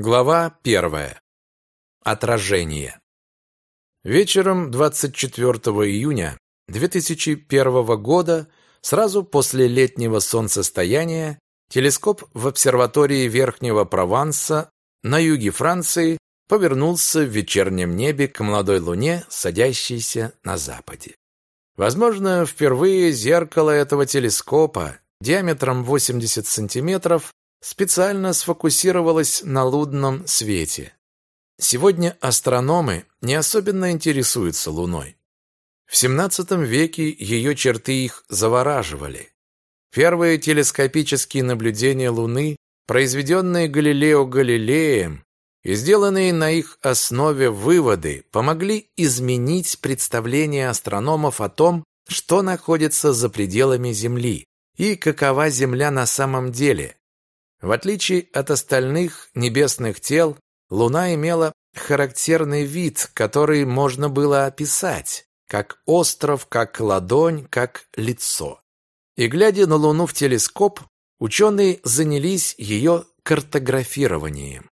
Глава первая. Отражение. Вечером 24 июня 2001 года, сразу после летнего солнцестояния, телескоп в обсерватории Верхнего Прованса на юге Франции повернулся в вечернем небе к молодой луне, садящейся на западе. Возможно, впервые зеркало этого телескопа диаметром 80 сантиметров специально сфокусировалась на лунном свете. Сегодня астрономы не особенно интересуются Луной. В XVII веке ее черты их завораживали. Первые телескопические наблюдения Луны, произведенные Галилео Галилеем и сделанные на их основе выводы, помогли изменить представление астрономов о том, что находится за пределами Земли и какова Земля на самом деле, в отличие от остальных небесных тел, Луна имела характерный вид, который можно было описать, как остров, как ладонь, как лицо. И глядя на Луну в телескоп, ученые занялись ее картографированием.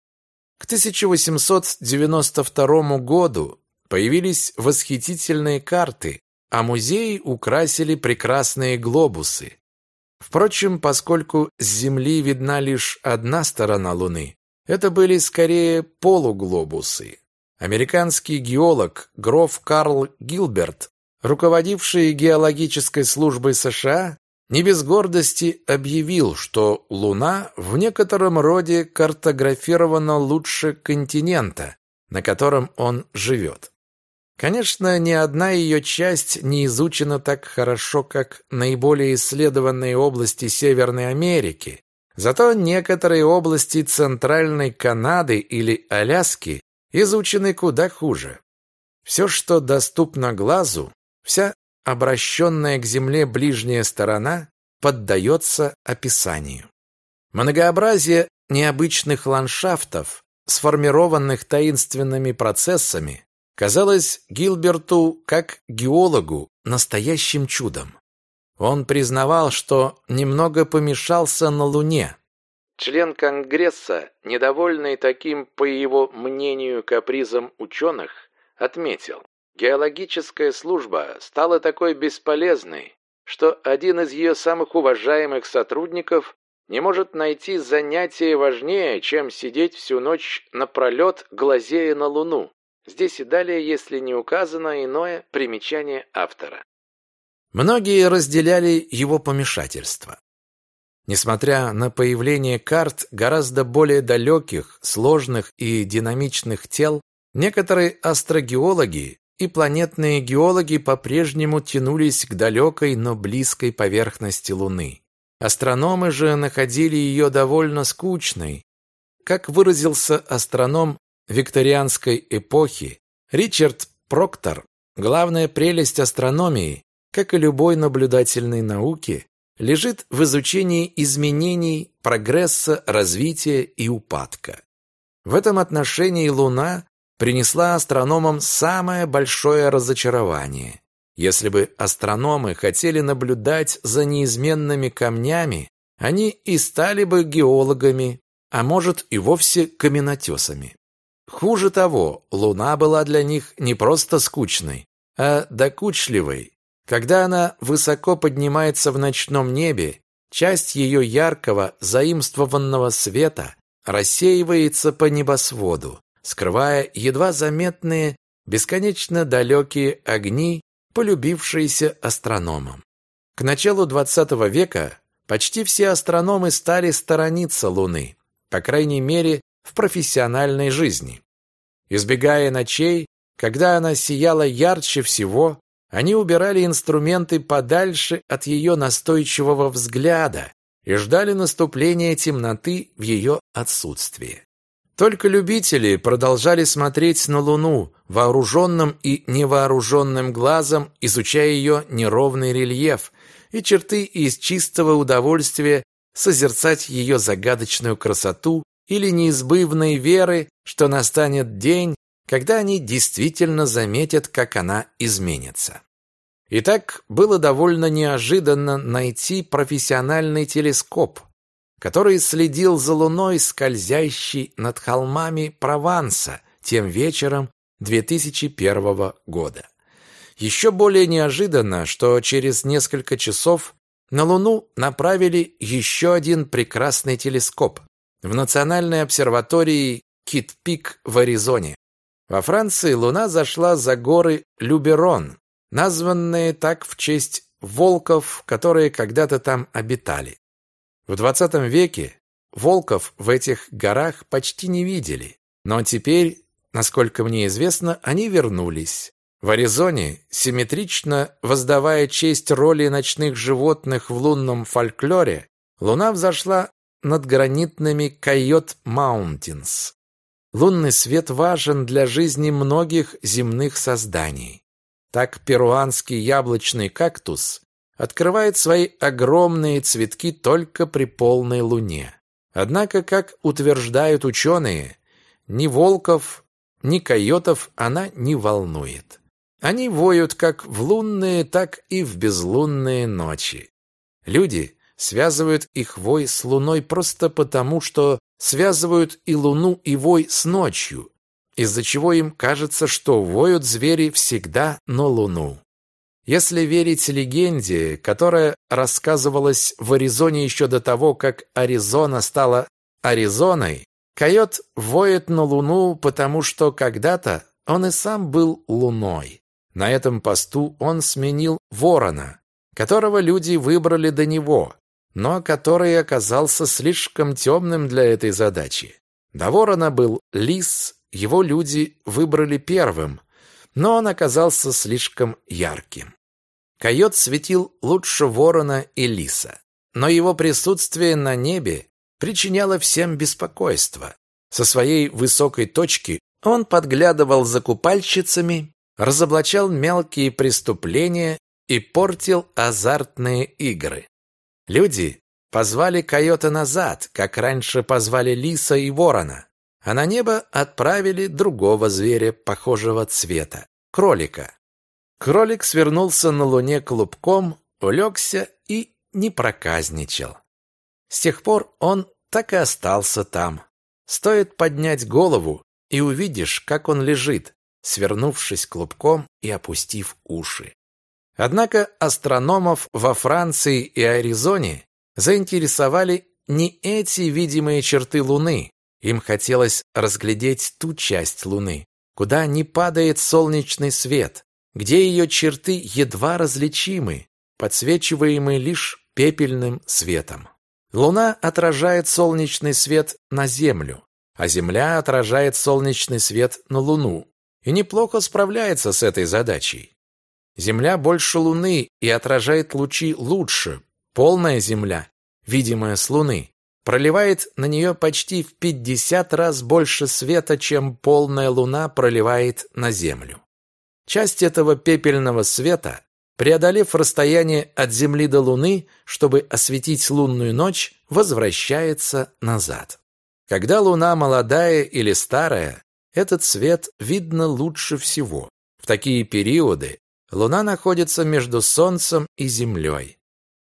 К 1892 году появились восхитительные карты, а музеи украсили прекрасные глобусы. Впрочем, поскольку с Земли видна лишь одна сторона Луны, это были скорее полуглобусы. Американский геолог Гроф Карл Гилберт, руководивший геологической службой США, не без гордости объявил, что Луна в некотором роде картографирована лучше континента, на котором он живет. Конечно, ни одна ее часть не изучена так хорошо, как наиболее исследованные области Северной Америки. Зато некоторые области Центральной Канады или Аляски изучены куда хуже. Все, что доступно глазу, вся обращенная к Земле ближняя сторона, поддается описанию. Многообразие необычных ландшафтов, сформированных таинственными процессами, казалось Гилберту, как геологу, настоящим чудом. Он признавал, что немного помешался на Луне. Член Конгресса, недовольный таким, по его мнению, капризом ученых, отметил, геологическая служба стала такой бесполезной, что один из ее самых уважаемых сотрудников не может найти занятие важнее, чем сидеть всю ночь напролет, глазея на Луну. Здесь и далее, если не указано иное примечание автора. Многие разделяли его помешательство. Несмотря на появление карт гораздо более далеких, сложных и динамичных тел, некоторые астрогеологи и планетные геологи по-прежнему тянулись к далекой, но близкой поверхности Луны. Астрономы же находили ее довольно скучной. Как выразился астроном викторианской эпохи Ричард Проктор, главная прелесть астрономии, как и любой наблюдательной науки, лежит в изучении изменений, прогресса, развития и упадка. В этом отношении Луна принесла астрономам самое большое разочарование. Если бы астрономы хотели наблюдать за неизменными камнями, они и стали бы геологами, а может и вовсе каменотесами. Хуже того, луна была для них не просто скучной, а докучливой. Когда она высоко поднимается в ночном небе, часть ее яркого, заимствованного света рассеивается по небосводу, скрывая едва заметные, бесконечно далекие огни, полюбившиеся астрономам. К началу XX века почти все астрономы стали сторониться Луны, по крайней мере, в профессиональной жизни. Избегая ночей, когда она сияла ярче всего, они убирали инструменты подальше от ее настойчивого взгляда и ждали наступления темноты в ее отсутствии. Только любители продолжали смотреть на Луну вооруженным и невооруженным глазом, изучая ее неровный рельеф и черты из чистого удовольствия созерцать ее загадочную красоту или неизбывной веры, что настанет день, когда они действительно заметят, как она изменится. Итак, было довольно неожиданно найти профессиональный телескоп. который следил за луной, скользящей над холмами Прованса тем вечером 2001 года. Еще более неожиданно, что через несколько часов на Луну направили еще один прекрасный телескоп в Национальной обсерватории Кит-Пик в Аризоне. Во Франции Луна зашла за горы Люберон, названные так в честь волков, которые когда-то там обитали. В XX веке волков в этих горах почти не видели, но теперь, насколько мне известно, они вернулись. В Аризоне, симметрично воздавая честь роли ночных животных в лунном фольклоре, луна взошла над гранитными Койот Маунтинс. Лунный свет важен для жизни многих земных созданий. Так перуанский яблочный кактус открывает свои огромные цветки только при полной луне. Однако, как утверждают ученые, ни волков, ни койотов она не волнует. Они воют как в лунные, так и в безлунные ночи. Люди связывают их вой с луной просто потому, что связывают и луну, и вой с ночью, из-за чего им кажется, что воют звери всегда на луну. Если верить легенде, которая рассказывалась в Аризоне еще до того, как Аризона стала Аризоной, койот воет на луну, потому что когда-то он и сам был луной. На этом посту он сменил ворона, которого люди выбрали до него, но который оказался слишком темным для этой задачи. До ворона был лис, его люди выбрали первым, но он оказался слишком ярким. Койот светил лучше ворона и лиса, но его присутствие на небе причиняло всем беспокойство. Со своей высокой точки он подглядывал за купальщицами, разоблачал мелкие преступления и портил азартные игры. Люди позвали койота назад, как раньше позвали лиса и ворона, а на небо отправили другого зверя похожего цвета кролика. Кролик свернулся на луне клубком, улегся и не проказничал. С тех пор он так и остался там. Стоит поднять голову, и увидишь, как он лежит, свернувшись клубком и опустив уши. Однако астрономов во Франции и Аризоне заинтересовали не эти видимые черты Луны. Им хотелось разглядеть ту часть Луны, куда не падает солнечный свет, где ее черты едва различимы, подсвечиваемые лишь пепельным светом. Луна отражает солнечный свет на Землю, а Земля отражает солнечный свет на Луну и неплохо справляется с этой задачей. Земля больше Луны и отражает лучи лучше. Полная Земля, видимая с Луны, проливает на нее почти в 50 раз больше света, чем полная Луна проливает на Землю. Часть этого пепельного света, преодолев расстояние от Земли до Луны, чтобы осветить лунную ночь, возвращается назад. Когда Луна молодая или старая, этот свет видно лучше всего. В такие периоды Луна находится между Солнцем и Землей.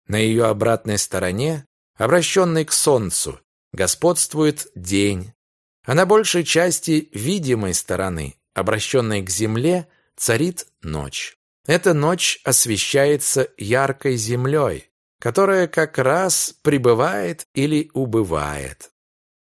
На ее обратной стороне, обращенной к Солнцу, господствует день, а на большей части видимой стороны, обращенной к Земле, царит ночь. Эта ночь освещается яркой землей, которая как раз прибывает или убывает.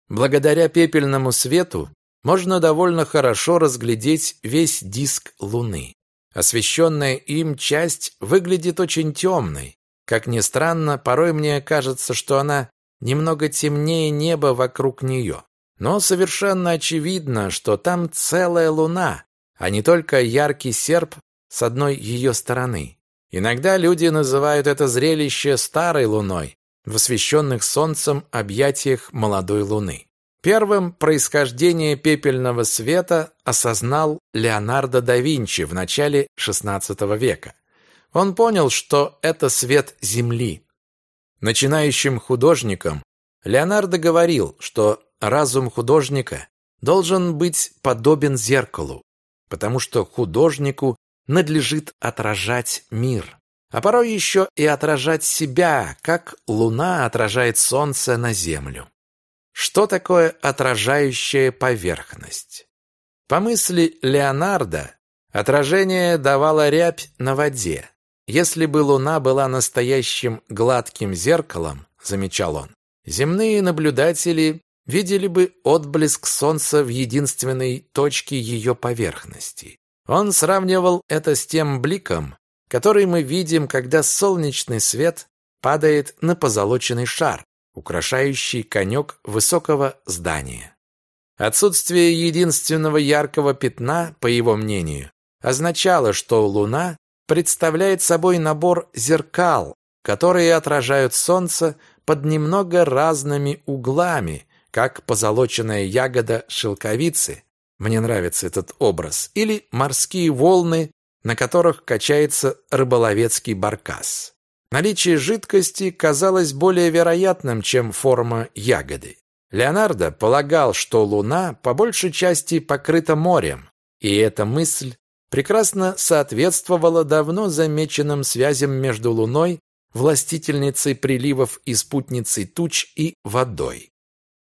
Благодаря пепельному свету можно довольно хорошо разглядеть весь диск Луны. Освещенная им часть выглядит очень темной. Как ни странно, порой мне кажется, что она немного темнее неба вокруг нее. Но совершенно очевидно, что там целая луна, а не только яркий серп с одной ее стороны. Иногда люди называют это зрелище старой луной, в освещенных солнцем объятиях молодой луны. Первым происхождение пепельного света осознал Леонардо да Винчи в начале XVI века. Он понял, что это свет Земли. Начинающим художникам Леонардо говорил, что разум художника должен быть подобен зеркалу, потому что художнику надлежит отражать мир. а порой еще и отражать себя, как луна отражает солнце на землю. Что такое отражающая поверхность? По мысли Леонардо, отражение давало рябь на воде. Если бы луна была настоящим гладким зеркалом, замечал он, земные наблюдатели видели бы отблеск солнца в единственной точке ее поверхности. Он сравнивал это с тем бликом, который мы видим, когда солнечный свет падает на позолоченный шар, украшающий конек высокого здания. Отсутствие единственного яркого пятна, по его мнению, означало, что Луна представляет собой набор зеркал, которые отражают Солнце под немного разными углами, как позолоченная ягода шелковицы, мне нравится этот образ, или морские волны, на которых качается рыболовецкий баркас. Наличие жидкости казалось более вероятным, чем форма ягоды. Леонардо полагал, что Луна по большей части покрыта морем, и эта мысль прекрасно соответствовала давно замеченным связям между Луной, властительницей приливов и спутницей туч и водой.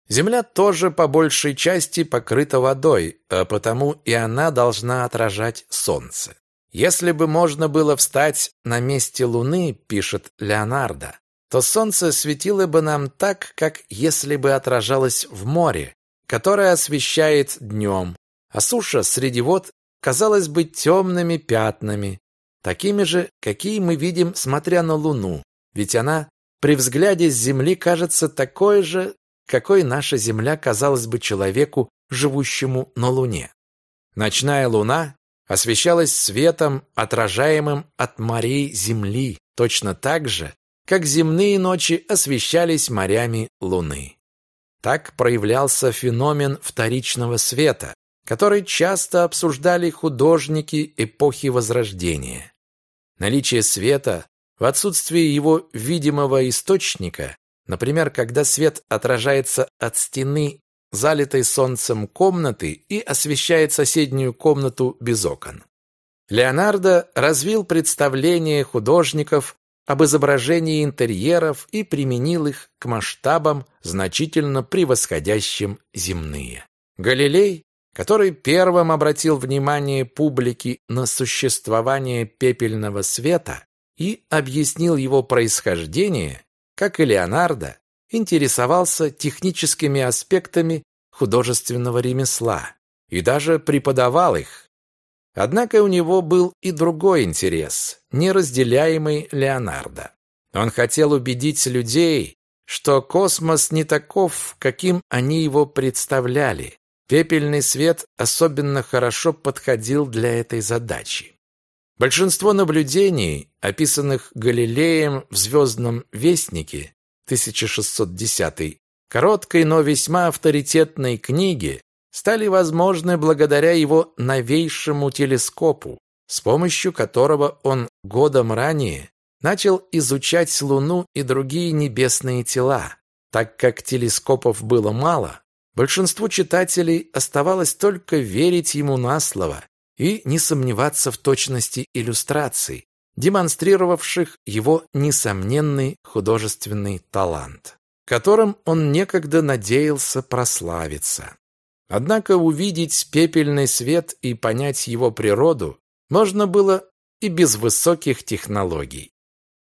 Земля тоже по большей части покрыта водой, а потому и она должна отражать солнце. Если бы можно было встать на месте Луны, пишет Леонардо, то солнце светило бы нам так, как если бы отражалось в море, которое освещает днем, а суша среди вод казалась бы темными пятнами, такими же, какие мы видим, смотря на Луну, ведь она при взгляде с Земли кажется такой же, какой наша Земля казалась бы человеку, живущему на Луне. Ночная Луна освещалась светом, отражаемым от морей Земли, точно так же, как земные ночи освещались морями Луны. Так проявлялся феномен вторичного света, который часто обсуждали художники эпохи Возрождения. Наличие света в отсутствии его видимого источника, например, когда свет отражается от стены залитой солнцем комнаты и освещает соседнюю комнату без окон. Леонардо развил представление художников об изображении интерьеров и применил их к масштабам, значительно превосходящим земные. Галилей, который первым обратил внимание публики на существование пепельного света и объяснил его происхождение, как и Леонардо, интересовался техническими аспектами художественного ремесла и даже преподавал их. Однако у него был и другой интерес, неразделяемый Леонардо. Он хотел убедить людей, что космос не таков, каким они его представляли. Пепельный свет особенно хорошо подходил для этой задачи. Большинство наблюдений, описанных Галилеем в «Звездном вестнике», 1610 короткой, но весьма авторитетной книге стали возможны благодаря его новейшему телескопу, с помощью которого он годом ранее начал изучать Луну и другие небесные тела. Так как телескопов было мало, большинству читателей оставалось только верить ему на слово и не сомневаться в точности иллюстраций, демонстрировавших его несомненный художественный талант, которым он некогда надеялся прославиться. Однако увидеть пепельный свет и понять его природу можно было и без высоких технологий.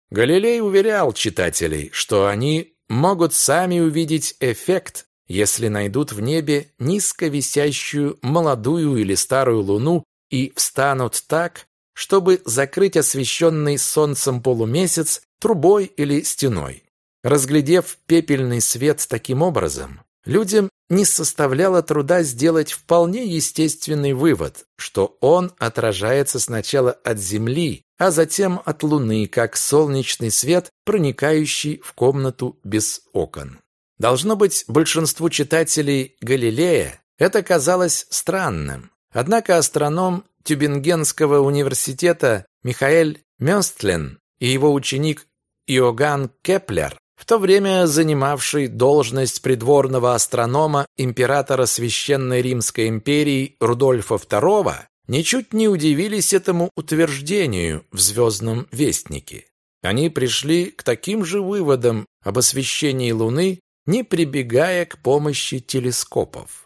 Галилей уверял читателей, что они могут сами увидеть эффект, если найдут в небе низко висящую молодую или старую луну и встанут так, чтобы закрыть освещенный солнцем полумесяц трубой или стеной. Разглядев пепельный свет таким образом, людям не составляло труда сделать вполне естественный вывод, что он отражается сначала от Земли, а затем от Луны, как солнечный свет, проникающий в комнату без окон. Должно быть, большинству читателей Галилея это казалось странным. Однако астроном Тюбингенского университета Михаэль Мёстлен и его ученик Иоганн Кеплер, в то время занимавший должность придворного астронома императора Священной Римской империи Рудольфа II, ничуть не удивились этому утверждению в «Звездном вестнике». Они пришли к таким же выводам об освещении Луны, не прибегая к помощи телескопов.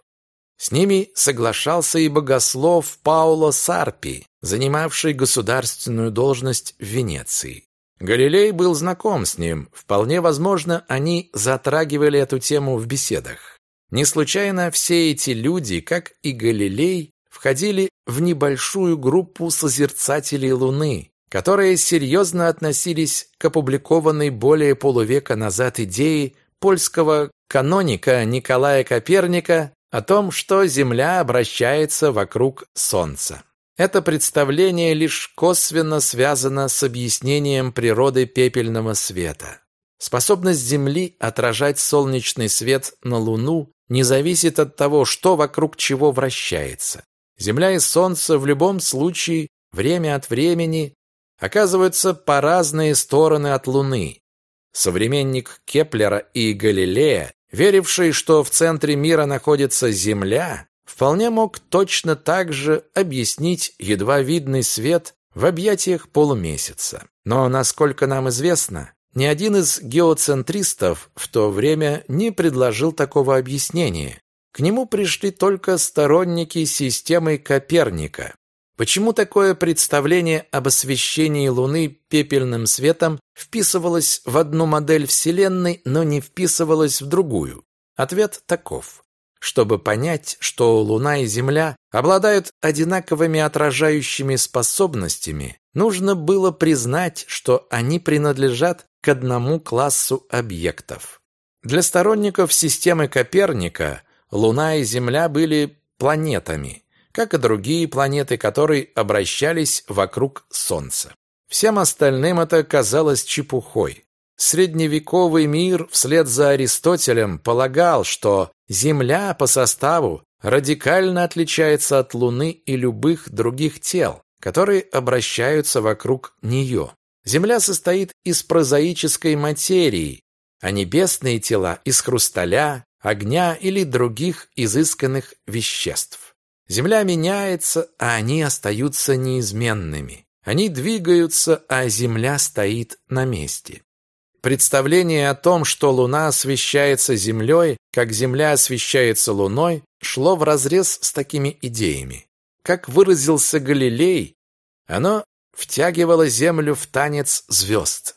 С ними соглашался и богослов Паоло Сарпи, занимавший государственную должность в Венеции. Галилей был знаком с ним, вполне возможно, они затрагивали эту тему в беседах. Не случайно все эти люди, как и Галилей, входили в небольшую группу созерцателей Луны, которые серьезно относились к опубликованной более полувека назад идее польского каноника Николая Коперника о том, что Земля обращается вокруг Солнца. Это представление лишь косвенно связано с объяснением природы пепельного света. Способность Земли отражать солнечный свет на Луну не зависит от того, что вокруг чего вращается. Земля и Солнце в любом случае время от времени оказываются по разные стороны от Луны. Современник Кеплера и Галилея, веривший, что в центре мира находится Земля, вполне мог точно так же объяснить едва видный свет в объятиях полумесяца. Но, насколько нам известно, ни один из геоцентристов в то время не предложил такого объяснения. К нему пришли только сторонники системы Коперника. Почему такое представление об освещении Луны пепельным светом вписывалось в одну модель Вселенной, но не вписывалось в другую? Ответ таков. Чтобы понять, что Луна и Земля обладают одинаковыми отражающими способностями, нужно было признать, что они принадлежат к одному классу объектов. Для сторонников системы Коперника Луна и Земля были планетами, как и другие планеты, которые обращались вокруг Солнца. Всем остальным это казалось чепухой. Средневековый мир вслед за Аристотелем полагал, что Земля по составу радикально отличается от Луны и любых других тел, которые обращаются вокруг нее. Земля состоит из прозаической материи, а небесные тела из хрусталя, огня или других изысканных веществ. Земля меняется, а они остаются неизменными. Они двигаются, а Земля стоит на месте. Представление о том, что Луна освещается Землей, как Земля освещается Луной, шло вразрез с такими идеями. Как выразился Галилей, оно втягивало Землю в танец звезд.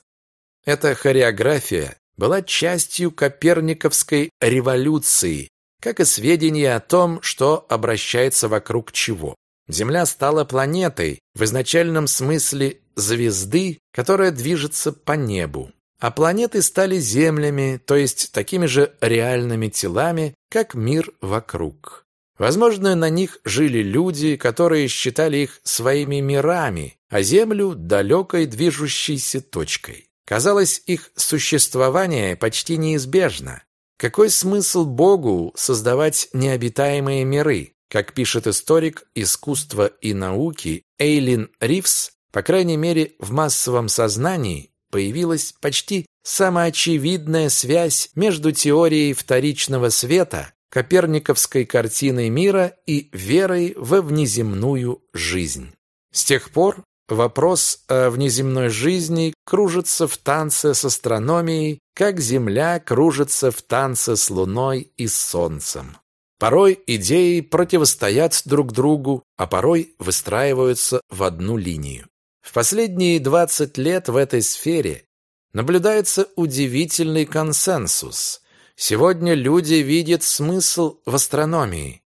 Эта хореография была частью коперниковской революции, как и сведения о том, что обращается вокруг чего. Земля стала планетой, в изначальном смысле звезды, которая движется по небу а планеты стали землями, то есть такими же реальными телами, как мир вокруг. Возможно, на них жили люди, которые считали их своими мирами, а Землю – далекой движущейся точкой. Казалось, их существование почти неизбежно. Какой смысл Богу создавать необитаемые миры? Как пишет историк искусства и науки Эйлин Ривс, по крайней мере, в массовом сознании появилась почти самоочевидная связь между теорией вторичного света, коперниковской картиной мира и верой во внеземную жизнь. С тех пор вопрос о внеземной жизни кружится в танце с астрономией, как Земля кружится в танце с Луной и Солнцем. Порой идеи противостоят друг другу, а порой выстраиваются в одну линию. В последние 20 лет в этой сфере наблюдается удивительный консенсус. Сегодня люди видят смысл в астрономии,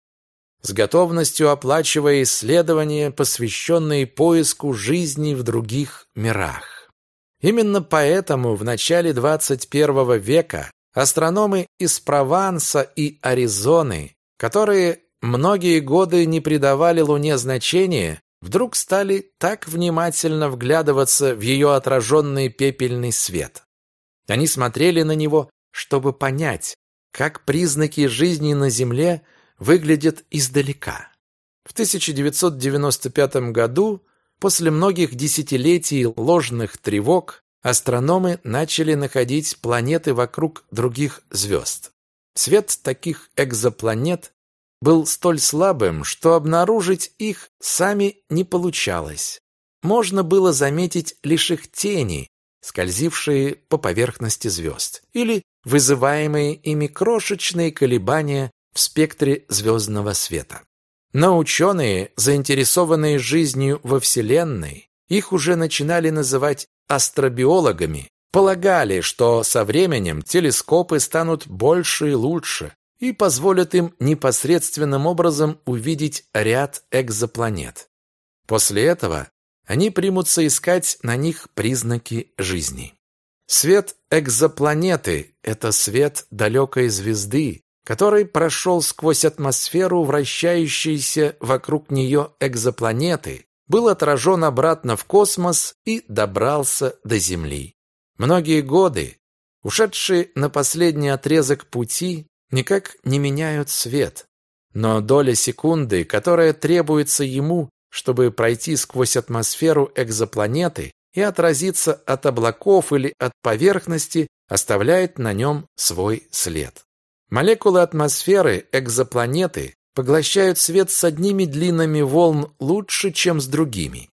с готовностью оплачивая исследования, посвященные поиску жизни в других мирах. Именно поэтому в начале 21 века астрономы из Прованса и Аризоны, которые многие годы не придавали Луне значения, вдруг стали так внимательно вглядываться в ее отраженный пепельный свет. Они смотрели на него, чтобы понять, как признаки жизни на Земле выглядят издалека. В 1995 году, после многих десятилетий ложных тревог, астрономы начали находить планеты вокруг других звезд. Свет таких экзопланет был столь слабым, что обнаружить их сами не получалось. Можно было заметить лишь их тени, скользившие по поверхности звезд, или вызываемые ими крошечные колебания в спектре звездного света. Но ученые, заинтересованные жизнью во Вселенной, их уже начинали называть астробиологами, полагали, что со временем телескопы станут больше и лучше и позволят им непосредственным образом увидеть ряд экзопланет. После этого они примутся искать на них признаки жизни. Свет экзопланеты – это свет далекой звезды, который прошел сквозь атмосферу вращающейся вокруг нее экзопланеты, был отражен обратно в космос и добрался до Земли. Многие годы, ушедшие на последний отрезок пути, никак не меняют свет, но доля секунды, которая требуется ему, чтобы пройти сквозь атмосферу экзопланеты и отразиться от облаков или от поверхности, оставляет на нем свой след. Молекулы атмосферы экзопланеты поглощают свет с одними длинами волн лучше, чем с другими.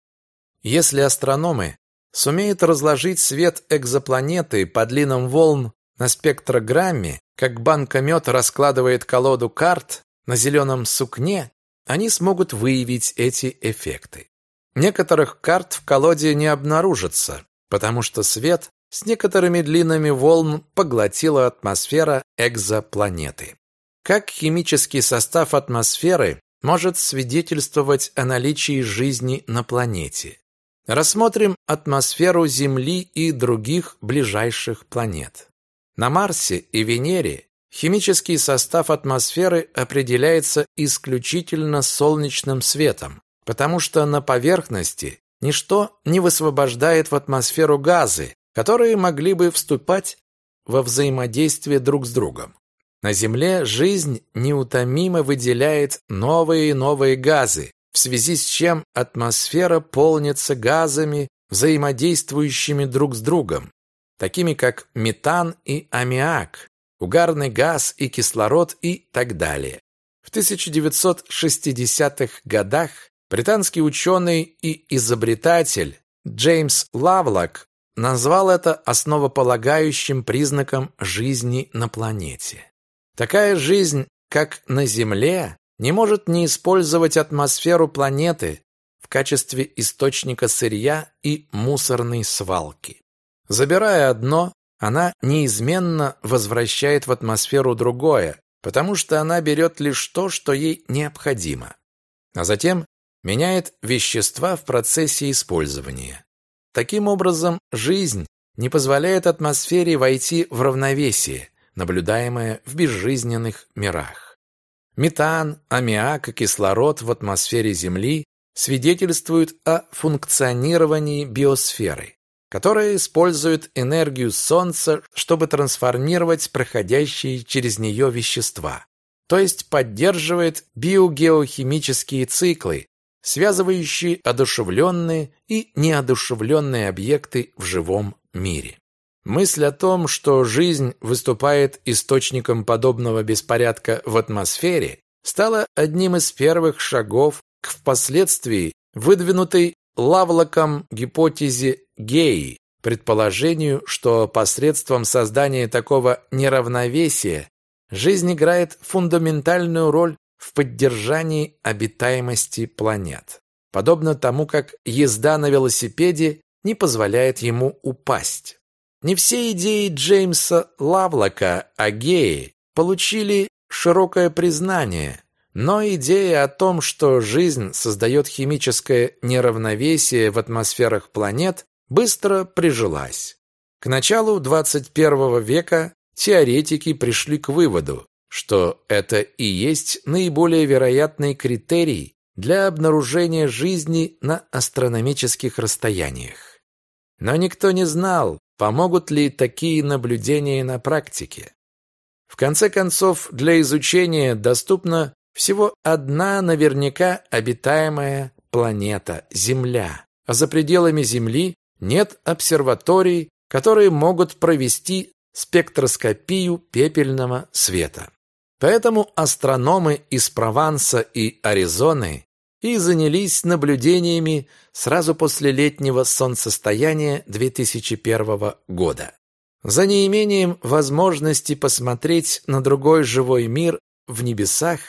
Если астрономы сумеют разложить свет экзопланеты по длинам волн на спектрограмме, как банкомет раскладывает колоду карт на зеленом сукне, они смогут выявить эти эффекты. Некоторых карт в колоде не обнаружится, потому что свет с некоторыми длинами волн поглотила атмосфера экзопланеты. Как химический состав атмосферы может свидетельствовать о наличии жизни на планете? Рассмотрим атмосферу Земли и других ближайших планет. На Марсе и Венере химический состав атмосферы определяется исключительно солнечным светом, потому что на поверхности ничто не высвобождает в атмосферу газы, которые могли бы вступать во взаимодействие друг с другом. На Земле жизнь неутомимо выделяет новые и новые газы, в связи с чем атмосфера полнится газами, взаимодействующими друг с другом, такими как метан и аммиак, угарный газ и кислород и так далее. В 1960-х годах британский ученый и изобретатель Джеймс Лавлок назвал это основополагающим признаком жизни на планете. Такая жизнь, как на Земле, не может не использовать атмосферу планеты в качестве источника сырья и мусорной свалки. Забирая одно, она неизменно возвращает в атмосферу другое, потому что она берет лишь то, что ей необходимо, а затем меняет вещества в процессе использования. Таким образом, жизнь не позволяет атмосфере войти в равновесие, наблюдаемое в безжизненных мирах. Метан, аммиак и кислород в атмосфере Земли свидетельствуют о функционировании биосферы, которая использует энергию Солнца, чтобы трансформировать проходящие через нее вещества, то есть поддерживает биогеохимические циклы, связывающие одушевленные и неодушевленные объекты в живом мире. Мысль о том, что жизнь выступает источником подобного беспорядка в атмосфере, стала одним из первых шагов к впоследствии выдвинутой Лавлоком гипотезе Геи, предположению, что посредством создания такого неравновесия жизнь играет фундаментальную роль в поддержании обитаемости планет. Подобно тому, как езда на велосипеде не позволяет ему упасть. Не все идеи Джеймса Лавлока о гее получили широкое признание, но идея о том, что жизнь создает химическое неравновесие в атмосферах планет, быстро прижилась. К началу 21 века теоретики пришли к выводу, что это и есть наиболее вероятный критерий для обнаружения жизни на астрономических расстояниях. Но никто не знал, Помогут ли такие наблюдения на практике? В конце концов, для изучения доступна всего одна наверняка обитаемая планета – Земля. А за пределами Земли нет обсерваторий, которые могут провести спектроскопию пепельного света. Поэтому астрономы из Прованса и Аризоны и занялись наблюдениями сразу после летнего солнцестояния 2001 года. За неимением возможности посмотреть на другой живой мир в небесах,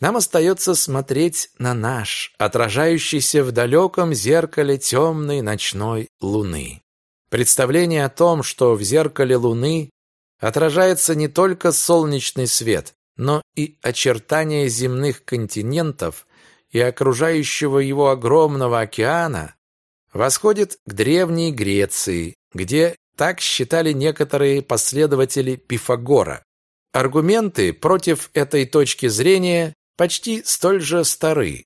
нам остается смотреть на наш, отражающийся в далеком зеркале темной ночной луны. Представление о том, что в зеркале луны отражается не только солнечный свет, но и очертания земных континентов и окружающего его огромного океана, восходит к древней Греции, где так считали некоторые последователи Пифагора. Аргументы против этой точки зрения почти столь же стары.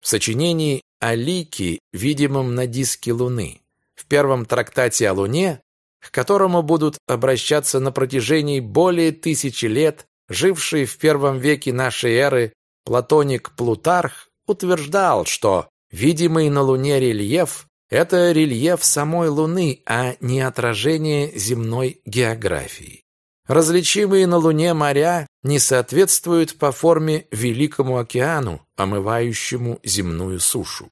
В сочинении о лике, видимом на диске Луны, в первом трактате о Луне, к которому будут обращаться на протяжении более тысячи лет, живший в первом веке нашей эры платоник Плутарх утверждал, что видимый на Луне рельеф это рельеф самой Луны, а не отражение земной географии. Различимые на Луне моря не соответствуют по форме Великому океану, омывающему земную сушу.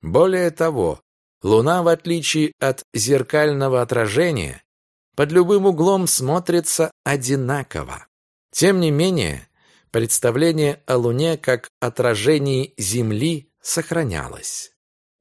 Более того, Луна, в отличие от зеркального отражения, под любым углом смотрится одинаково. Тем не менее, представление о Луне как отражении Земли сохранялось.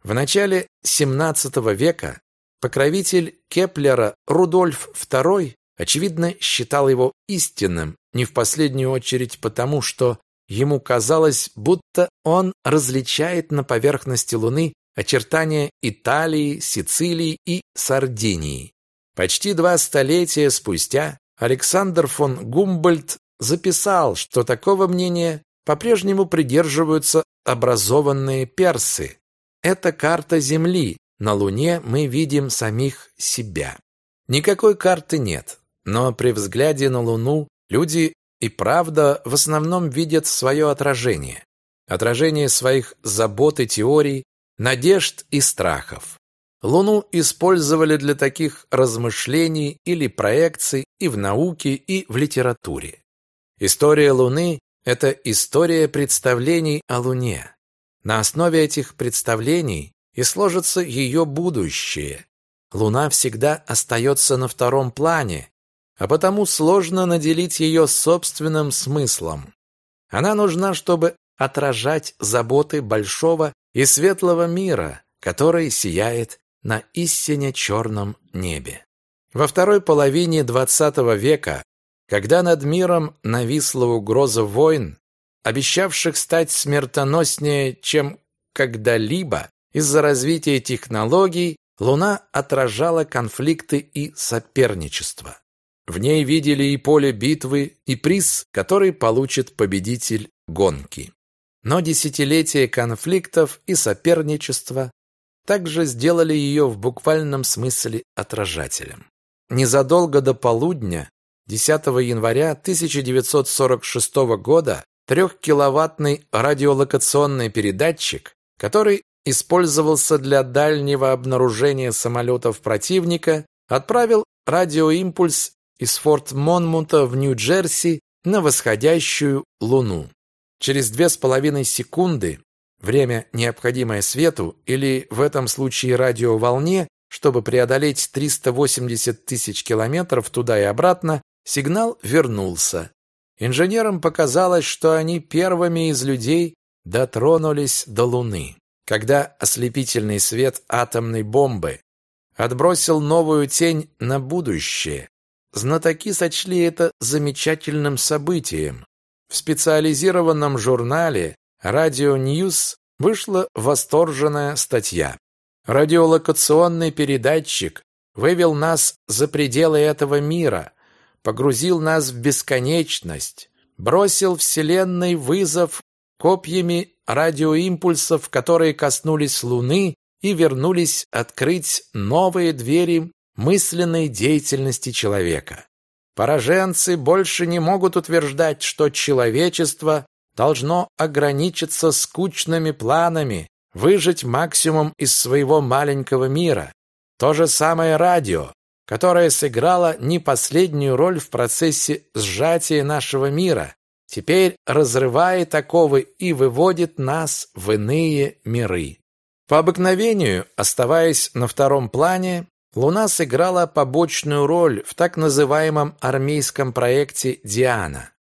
В начале XVII века покровитель Кеплера Рудольф II, очевидно, считал его истинным, не в последнюю очередь потому, что ему казалось, будто он различает на поверхности Луны очертания Италии, Сицилии и Сардинии. Почти два столетия спустя Александр фон Гумбольдт записал, что такого мнения по-прежнему придерживаются образованные персы, это карта Земли. На Луне мы видим самих себя. Никакой карты нет, но при взгляде на Луну люди и правда в основном видят свое отражение. Отражение своих забот и теорий, надежд и страхов. Луну использовали для таких размышлений или проекций и в науке, и в литературе. История Луны – это история представлений о Луне. На основе этих представлений и сложится ее будущее. Луна всегда остается на втором плане, а потому сложно наделить ее собственным смыслом. Она нужна, чтобы отражать заботы большого и светлого мира, который сияет на истине черном небе. Во второй половине XX века, когда над миром нависла угроза войн, обещавших стать смертоноснее, чем когда-либо, из-за развития технологий Луна отражала конфликты и соперничество. В ней видели и поле битвы, и приз, который получит победитель гонки. Но десятилетия конфликтов и соперничества также сделали ее в буквальном смысле отражателем. Незадолго до полудня, 10 января 1946 года, Трехкиловаттный радиолокационный передатчик, который использовался для дальнего обнаружения самолетов противника, отправил радиоимпульс из Форт Монмута в Нью-Джерси на восходящую Луну. Через две с половиной секунды, время, необходимое свету, или в этом случае радиоволне, чтобы преодолеть 380 тысяч километров туда и обратно, сигнал вернулся. Инженерам показалось, что они первыми из людей дотронулись до Луны. Когда ослепительный свет атомной бомбы отбросил новую тень на будущее, знатоки сочли это замечательным событием. В специализированном журнале Radio News вышла восторженная статья. Радиолокационный передатчик вывел нас за пределы этого мира, погрузил нас в бесконечность, бросил Вселенной вызов копьями радиоимпульсов, которые коснулись Луны и вернулись открыть новые двери мысленной деятельности человека. Пораженцы больше не могут утверждать, что человечество должно ограничиться скучными планами, выжать максимум из своего маленького мира. То же самое радио которая сыграла не последнюю роль в процессе сжатия нашего мира, теперь разрывает оковы и выводит нас в иные миры. По обыкновению, оставаясь на втором плане, Луна сыграла побочную роль в так называемом армейском проекте «Диана».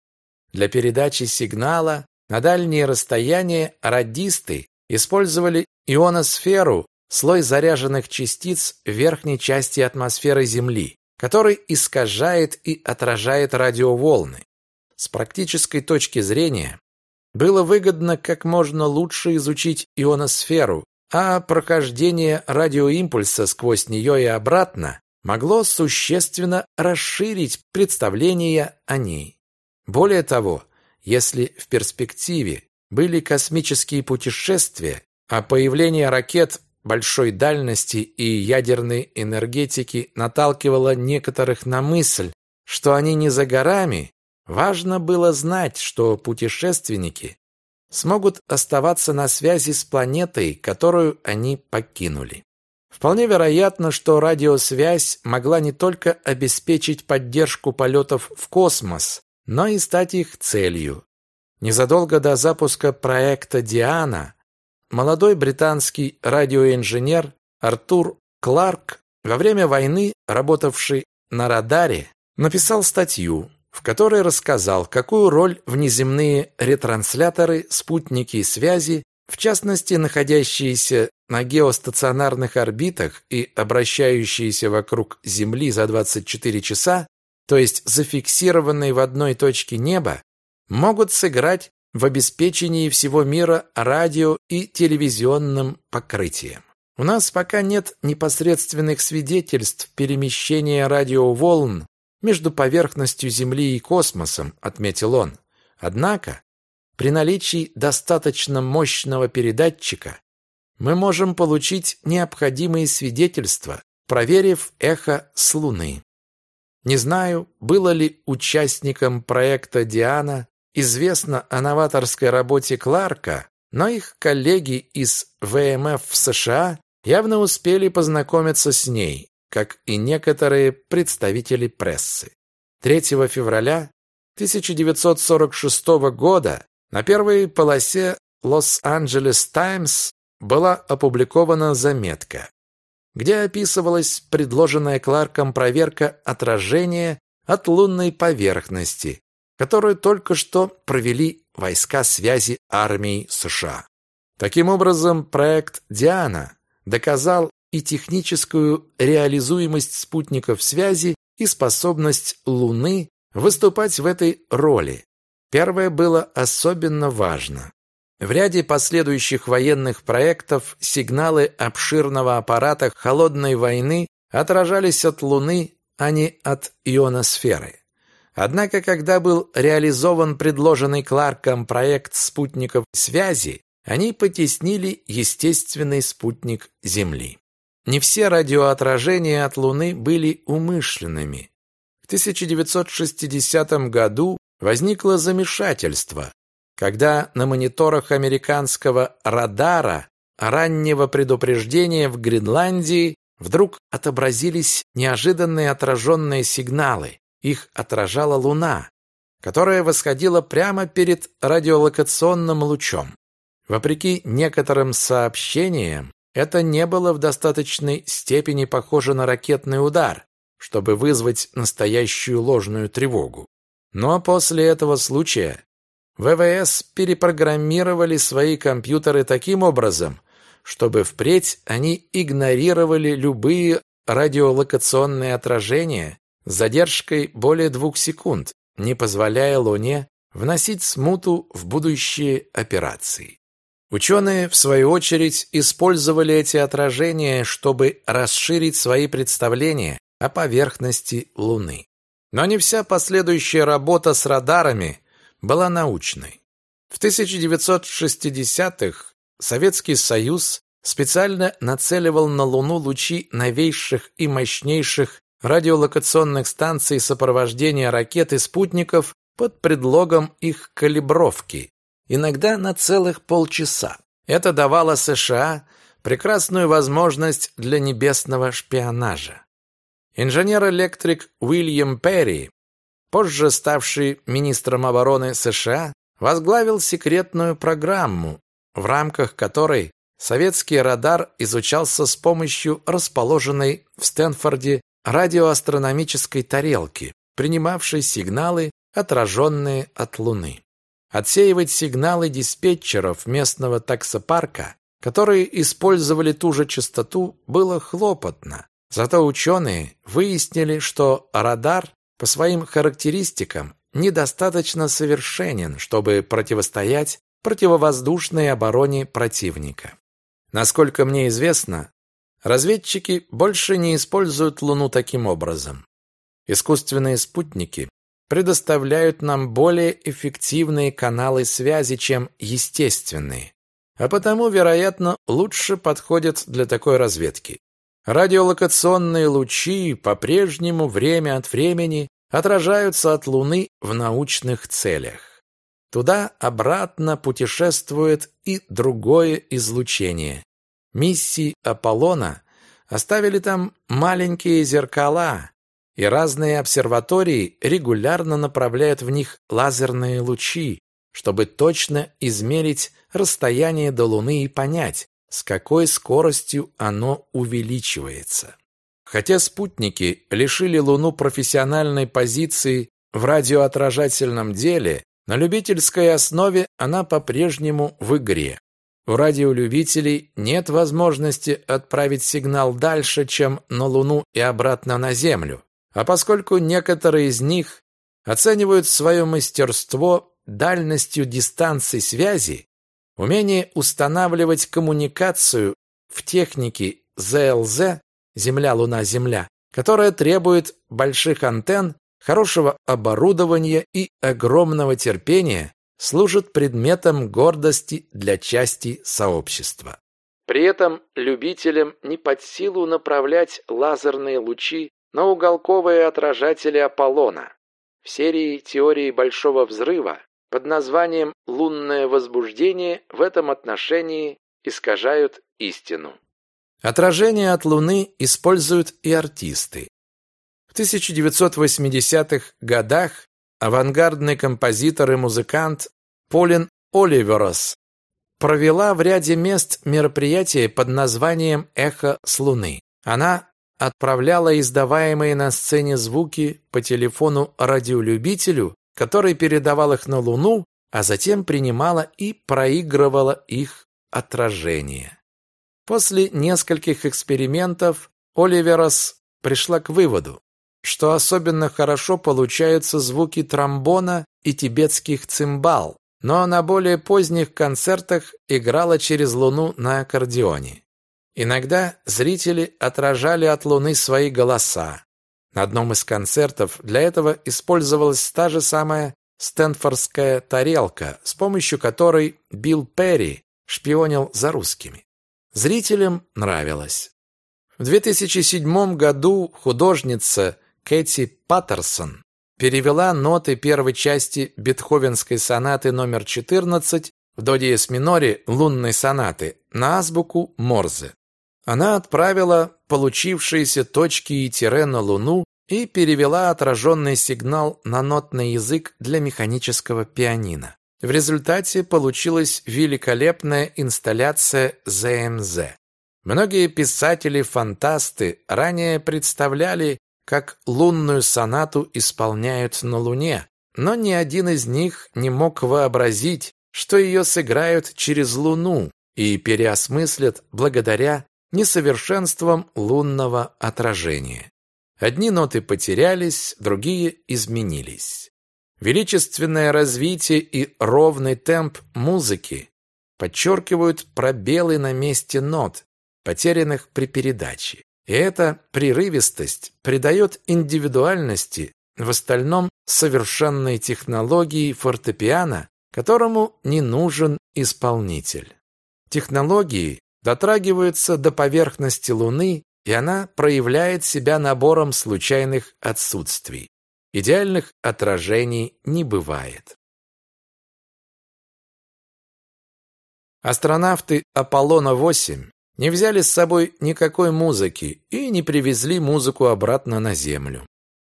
Для передачи сигнала на дальние расстояния радисты использовали ионосферу, слой заряженных частиц верхней части атмосферы Земли, который искажает и отражает радиоволны. С практической точки зрения было выгодно как можно лучше изучить ионосферу, а прохождение радиоимпульса сквозь нее и обратно могло существенно расширить представление о ней. Более того, если в перспективе были космические путешествия, а появление ракет большой дальности и ядерной энергетики наталкивало некоторых на мысль, что они не за горами, важно было знать, что путешественники смогут оставаться на связи с планетой, которую они покинули. Вполне вероятно, что радиосвязь могла не только обеспечить поддержку полетов в космос, но и стать их целью. Незадолго до запуска проекта «Диана» молодой британский радиоинженер Артур Кларк, во время войны работавший на радаре, написал статью, в которой рассказал, какую роль внеземные ретрансляторы, спутники связи, в частности, находящиеся на геостационарных орбитах и обращающиеся вокруг Земли за 24 часа, то есть зафиксированные в одной точке неба, могут сыграть в обеспечении всего мира радио и телевизионным покрытием. У нас пока нет непосредственных свидетельств перемещения радиоволн между поверхностью Земли и космосом, отметил он. Однако, при наличии достаточно мощного передатчика мы можем получить необходимые свидетельства, проверив эхо с Луны. Не знаю, было ли участникам проекта Диана известно о новаторской работе Кларка, но их коллеги из ВМФ в США явно успели познакомиться с ней, как и некоторые представители прессы. 3 февраля 1946 года на первой полосе Лос-Анджелес Таймс была опубликована заметка, где описывалась предложенная Кларком проверка отражения от лунной поверхности, которую только что провели войска связи армии США. Таким образом, проект «Диана» доказал и техническую реализуемость спутников связи, и способность Луны выступать в этой роли. Первое было особенно важно. В ряде последующих военных проектов сигналы обширного аппарата холодной войны отражались от Луны, а не от ионосферы. Однако, когда был реализован предложенный Кларком проект спутников связи, они потеснили естественный спутник Земли. Не все радиоотражения от Луны были умышленными. В 1960 году возникло замешательство, когда на мониторах американского радара раннего предупреждения в Гренландии вдруг отобразились неожиданные отраженные сигналы. Их отражала Луна, которая восходила прямо перед радиолокационным лучом. Вопреки некоторым сообщениям, это не было в достаточной степени похоже на ракетный удар, чтобы вызвать настоящую ложную тревогу. Но после этого случая ВВС перепрограммировали свои компьютеры таким образом, чтобы впредь они игнорировали любые радиолокационные отражения задержкой более двух секунд, не позволяя Луне вносить смуту в будущие операции. Ученые, в свою очередь, использовали эти отражения, чтобы расширить свои представления о поверхности Луны. Но не вся последующая работа с радарами была научной. В 1960-х Советский Союз специально нацеливал на Луну лучи новейших и мощнейших радиолокационных станций сопровождения ракет и спутников под предлогом их калибровки, иногда на целых полчаса. Это давало США прекрасную возможность для небесного шпионажа. Инженер-электрик Уильям Перри позже ставший министром обороны США, возглавил секретную программу, в рамках которой советский радар изучался с помощью расположенной в Стэнфорде радиоастрономической тарелки, принимавшей сигналы, отраженные от Луны. Отсеивать сигналы диспетчеров местного таксопарка, которые использовали ту же частоту, было хлопотно. Зато ученые выяснили, что радар по своим характеристикам недостаточно совершенен, чтобы противостоять противовоздушной обороне противника. Насколько мне известно, разведчики больше не используют Луну таким образом. Искусственные спутники предоставляют нам более эффективные каналы связи, чем естественные, а потому, вероятно, лучше подходят для такой разведки. Радиолокационные лучи по-прежнему время от времени отражаются от Луны в научных целях. Туда-обратно путешествует и другое излучение. Миссии Аполлона оставили там маленькие зеркала, и разные обсерватории регулярно направляют в них лазерные лучи, чтобы точно измерить расстояние до Луны и понять, с какой скоростью оно увеличивается. Хотя спутники лишили Луну профессиональной позиции в радиоотражательном деле, на любительской основе она по-прежнему в игре. У радиолюбителей нет возможности отправить сигнал дальше, чем на Луну и обратно на Землю. А поскольку некоторые из них оценивают свое мастерство дальностью дистанций связи, умение устанавливать коммуникацию в технике ЗЛЗ Земля-Луна-Земля, которая требует больших антенн, хорошего оборудования и огромного терпения, служит предметом гордости для части сообщества. При этом любителям не под силу направлять лазерные лучи на уголковые отражатели Аполлона. В серии теории Большого Взрыва под названием «Лунное возбуждение» в этом отношении искажают истину. Отражение от Луны используют и артисты. В 1980-х годах авангардный композитор и музыкант Полин Оливерос провела в ряде мест мероприятие под названием «Эхо с Луны». Она отправляла издаваемые на сцене звуки по телефону радиолюбителю, который передавал их на Луну, а затем принимала и проигрывала их отражение. После нескольких экспериментов Оливерас пришла к выводу, что особенно хорошо получаются звуки тромбона и тибетских цимбал, но на более поздних концертах играла через Луну на аккордеоне. Иногда зрители отражали от Луны свои голоса. На одном из концертов для этого использовалась та же самая Стэнфордская тарелка, с помощью которой Билл Перри шпионил за русскими. Зрителям нравилось. В 2007 году художница Кэти Паттерсон перевела ноты первой части Бетховенской сонаты номер 14 в до диез миноре лунной сонаты на азбуку Морзе. Она отправила получившиеся точки и тире на Луну и перевела отраженный сигнал на нотный язык для механического пианино. В результате получилась великолепная инсталляция ЗМЗ. Многие писатели-фантасты ранее представляли, как лунную сонату исполняют на Луне, но ни один из них не мог вообразить, что ее сыграют через Луну и переосмыслят благодаря несовершенством лунного отражения. Одни ноты потерялись, другие изменились. Величественное развитие и ровный темп музыки подчеркивают пробелы на месте нот, потерянных при передаче. И эта прерывистость придает индивидуальности в остальном совершенной технологии фортепиано, которому не нужен исполнитель. Технологии дотрагиваются до поверхности Луны, и она проявляет себя набором случайных отсутствий. Идеальных отражений не бывает. Астронавты Аполлона-8 не взяли с собой никакой музыки и не привезли музыку обратно на Землю.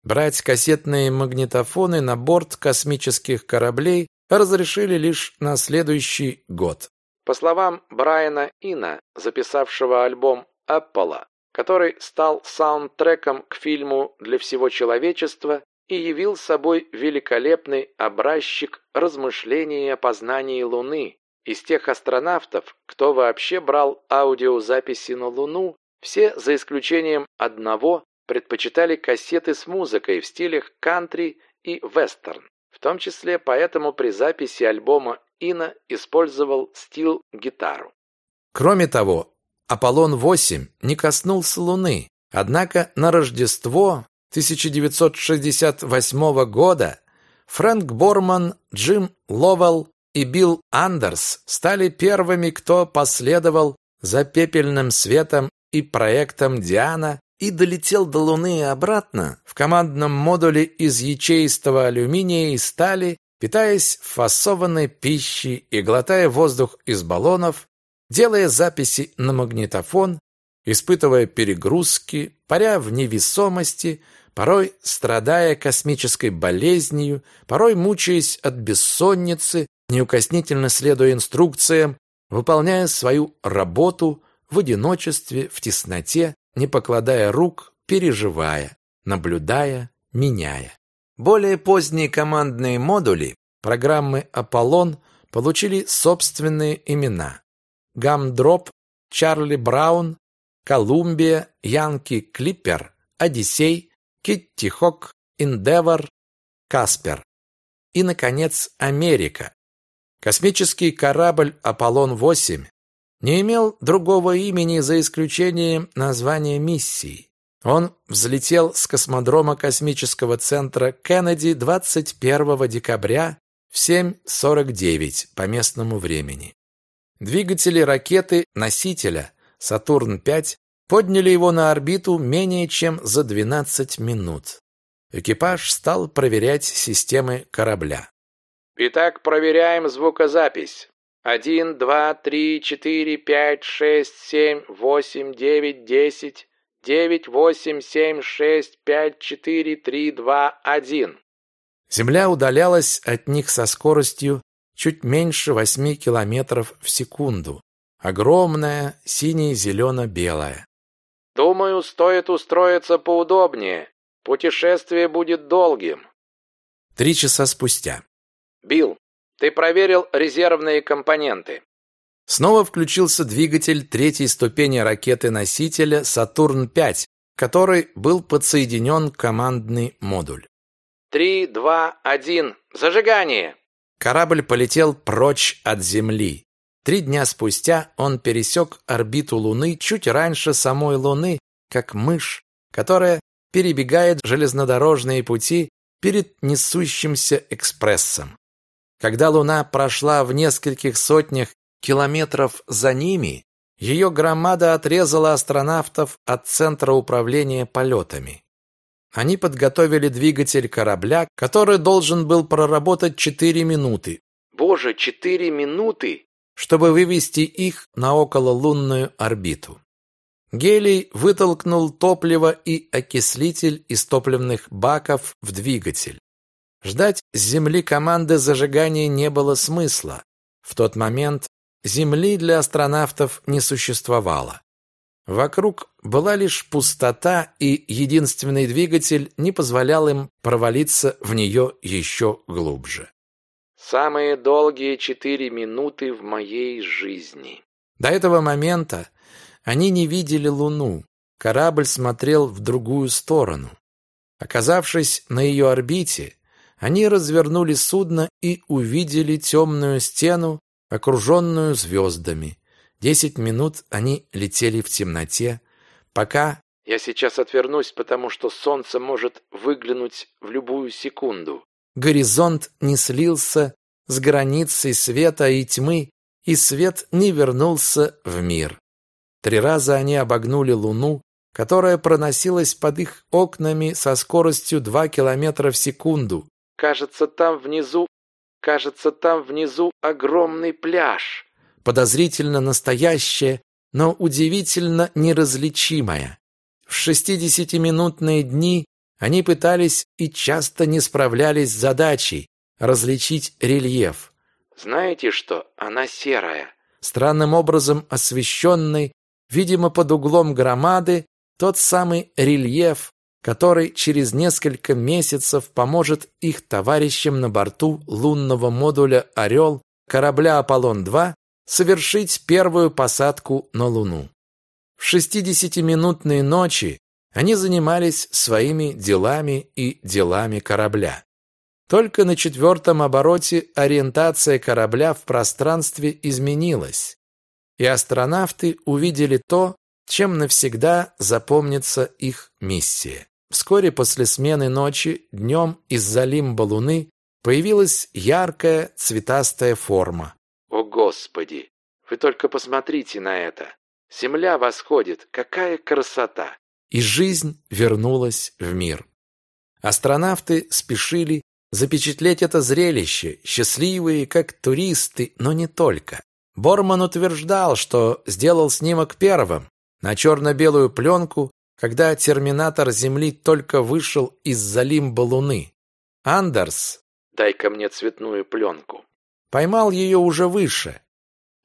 Брать кассетные магнитофоны на борт космических кораблей разрешили лишь на следующий год. По словам Брайана Ина, записавшего альбом Apollo, который стал саундтреком к фильму «Для всего человечества» и явил собой великолепный образчик размышлений о познании Луны. Из тех астронавтов, кто вообще брал аудиозаписи на Луну, все, за исключением одного, предпочитали кассеты с музыкой в стилях кантри и вестерн. В том числе поэтому при записи альбома Ина использовал стил-гитару. Кроме того, Аполлон-8 не коснулся Луны, однако на Рождество 1968 года Фрэнк Борман, Джим Ловелл и Билл Андерс стали первыми, кто последовал за пепельным светом и проектом Диана и долетел до Луны и обратно в командном модуле из ячеистого алюминия и стали, питаясь фасованной пищей и глотая воздух из баллонов, делая записи на магнитофон, испытывая перегрузки, паря в невесомости, порой страдая космической болезнью, порой мучаясь от бессонницы, неукоснительно следуя инструкциям, выполняя свою работу в одиночестве, в тесноте, не покладая рук, переживая, наблюдая, меняя. Более поздние командные модули программы «Аполлон» получили собственные имена. Гамдроп, Чарли Браун, Колумбия, Янки Клиппер, Одиссей, Китти Хок, Индевор, Каспер. И, наконец, Америка. Космический корабль «Аполлон-8» не имел другого имени за исключением названия миссии. Он взлетел с космодрома космического центра Кеннеди 21 декабря в 7.49 по местному времени. Двигатели ракеты-носителя «Сатурн-5» подняли его на орбиту менее чем за 12 минут. Экипаж стал проверять системы корабля. «Итак, проверяем звукозапись. Один, два, три, четыре, пять, шесть, семь, восемь, девять, десять, девять, восемь, семь, шесть, пять, четыре, три, два, один. Земля удалялась от них со скоростью чуть меньше восьми километров в секунду. Огромная, сине-зелено-белая. Думаю, стоит устроиться поудобнее. Путешествие будет долгим. Три часа спустя. Билл, ты проверил резервные компоненты. Снова включился двигатель третьей ступени ракеты-носителя «Сатурн-5», который был подсоединен командный модуль. «Три, два, один, зажигание!» Корабль полетел прочь от Земли. Три дня спустя он пересек орбиту Луны чуть раньше самой Луны, как мышь, которая перебегает железнодорожные пути перед несущимся экспрессом. Когда Луна прошла в нескольких сотнях километров за ними, ее громада отрезала астронавтов от центра управления полетами. Они подготовили двигатель корабля, который должен был проработать 4 минуты. Боже, 4 минуты! Чтобы вывести их на окололунную орбиту. Гелий вытолкнул топливо и окислитель из топливных баков в двигатель. Ждать с Земли команды зажигания не было смысла. В тот момент Земли для астронавтов не существовало. Вокруг была лишь пустота, и единственный двигатель не позволял им провалиться в нее еще глубже. Самые долгие четыре минуты в моей жизни. До этого момента они не видели Луну. Корабль смотрел в другую сторону. Оказавшись на ее орбите, они развернули судно и увидели темную стену, окруженную звездами. Десять минут они летели в темноте, пока... Я сейчас отвернусь, потому что солнце может выглянуть в любую секунду. Горизонт не слился с границей света и тьмы, и свет не вернулся в мир. Три раза они обогнули Луну, которая проносилась под их окнами со скоростью 2 километра в секунду, Кажется, там внизу, кажется, там внизу огромный пляж. Подозрительно настоящее, но удивительно неразличимое. В шестидесятиминутные дни они пытались и часто не справлялись с задачей различить рельеф. Знаете что? Она серая. Странным образом освещенный, видимо, под углом громады, тот самый рельеф, который через несколько месяцев поможет их товарищам на борту лунного модуля «Орел» корабля «Аполлон-2» совершить первую посадку на Луну. В 60-минутные ночи они занимались своими делами и делами корабля. Только на четвертом обороте ориентация корабля в пространстве изменилась, и астронавты увидели то, чем навсегда запомнится их миссия. Вскоре после смены ночи днем из-за лимба Луны появилась яркая цветастая форма. О, Господи! Вы только посмотрите на это! Земля восходит! Какая красота! И жизнь вернулась в мир. Астронавты спешили запечатлеть это зрелище, счастливые, как туристы, но не только. Борман утверждал, что сделал снимок первым, на черно-белую пленку, когда терминатор Земли только вышел из-за лимба Луны. Андерс, дай-ка мне цветную пленку, поймал ее уже выше,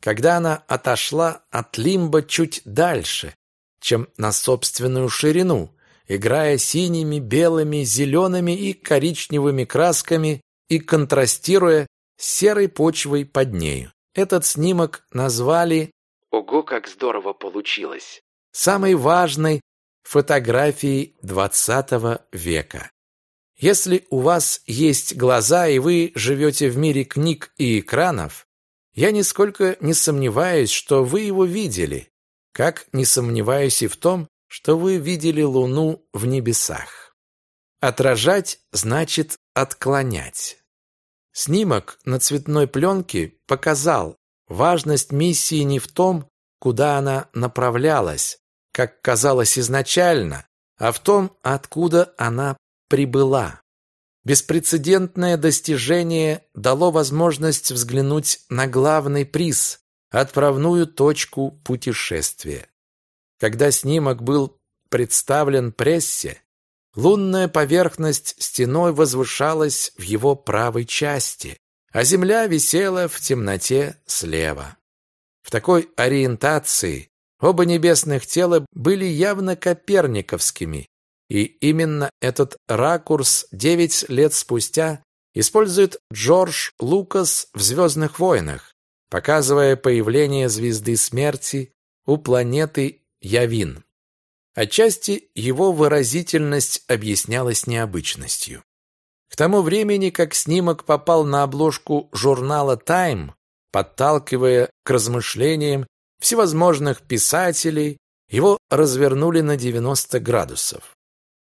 когда она отошла от лимба чуть дальше, чем на собственную ширину, играя синими, белыми, зелеными и коричневыми красками и контрастируя с серой почвой под нею. Этот снимок назвали «Ого, как здорово получилось!» самой важной фотографией XX века. Если у вас есть глаза и вы живете в мире книг и экранов, я нисколько не сомневаюсь, что вы его видели, как не сомневаюсь и в том, что вы видели Луну в небесах. Отражать значит отклонять. Снимок на цветной пленке показал, важность миссии не в том, куда она направлялась, как казалось изначально, а в том, откуда она прибыла. Беспрецедентное достижение дало возможность взглянуть на главный приз – отправную точку путешествия. Когда снимок был представлен прессе, лунная поверхность стеной возвышалась в его правой части, а Земля висела в темноте слева. В такой ориентации Оба небесных тела были явно коперниковскими, и именно этот ракурс девять лет спустя использует Джордж Лукас в «Звездных войнах», показывая появление звезды смерти у планеты Явин. Отчасти его выразительность объяснялась необычностью. К тому времени, как снимок попал на обложку журнала Time, подталкивая к размышлениям всевозможных писателей, его развернули на 90 градусов.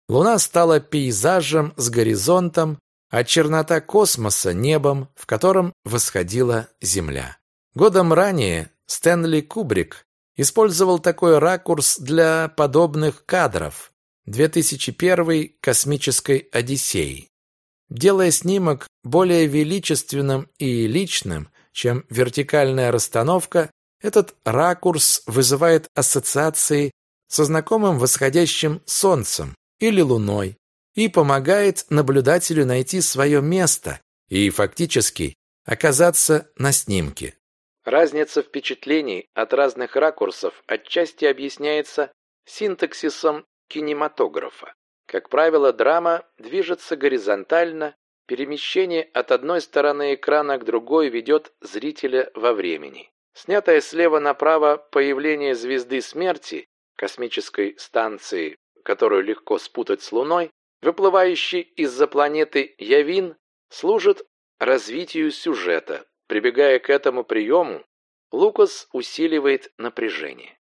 Луна стала пейзажем с горизонтом, а чернота космоса – небом, в котором восходила Земля. Годом ранее Стэнли Кубрик использовал такой ракурс для подобных кадров 2001 космической Одиссеи. Делая снимок более величественным и личным, чем вертикальная расстановка, этот ракурс вызывает ассоциации со знакомым восходящим солнцем или луной и помогает наблюдателю найти свое место и фактически оказаться на снимке. Разница впечатлений от разных ракурсов отчасти объясняется синтаксисом кинематографа. Как правило, драма движется горизонтально, перемещение от одной стороны экрана к другой ведет зрителя во времени. Снятое слева направо появление звезды смерти, космической станции, которую легко спутать с Луной, выплывающей из-за планеты Явин, служит развитию сюжета. Прибегая к этому приему, Лукас усиливает напряжение.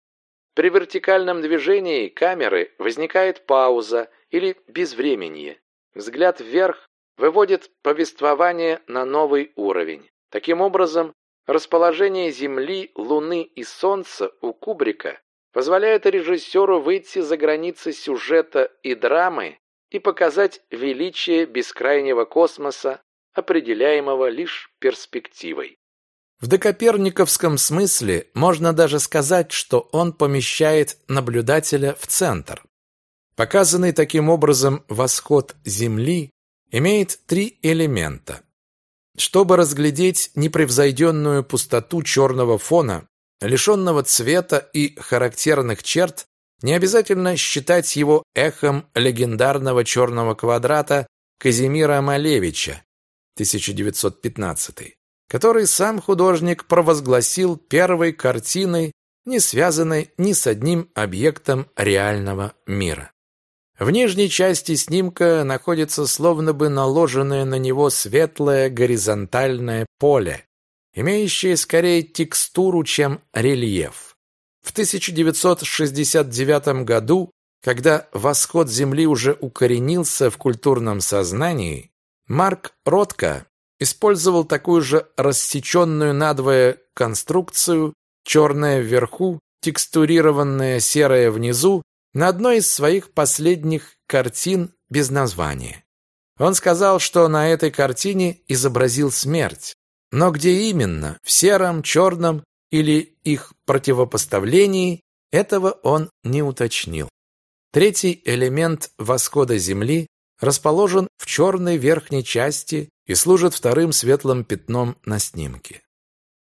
При вертикальном движении камеры возникает пауза или безвременье. Взгляд вверх выводит повествование на новый уровень. Таким образом, Расположение Земли, Луны и Солнца у Кубрика позволяет режиссеру выйти за границы сюжета и драмы и показать величие бескрайнего космоса, определяемого лишь перспективой. В докоперниковском смысле можно даже сказать, что он помещает наблюдателя в центр. Показанный таким образом восход Земли имеет три элемента. Чтобы разглядеть непревзойденную пустоту черного фона, лишенного цвета и характерных черт, не обязательно считать его эхом легендарного черного квадрата Казимира Малевича 1915, который сам художник провозгласил первой картиной, не связанной ни с одним объектом реального мира. В нижней части снимка находится словно бы наложенное на него светлое горизонтальное поле, имеющее скорее текстуру, чем рельеф. В 1969 году, когда восход Земли уже укоренился в культурном сознании, Марк Ротко использовал такую же рассеченную надвое конструкцию, черное вверху, текстурированное серое внизу, на одной из своих последних картин без названия. Он сказал, что на этой картине изобразил смерть. Но где именно, в сером, черном или их противопоставлении, этого он не уточнил. Третий элемент восхода Земли расположен в черной верхней части и служит вторым светлым пятном на снимке.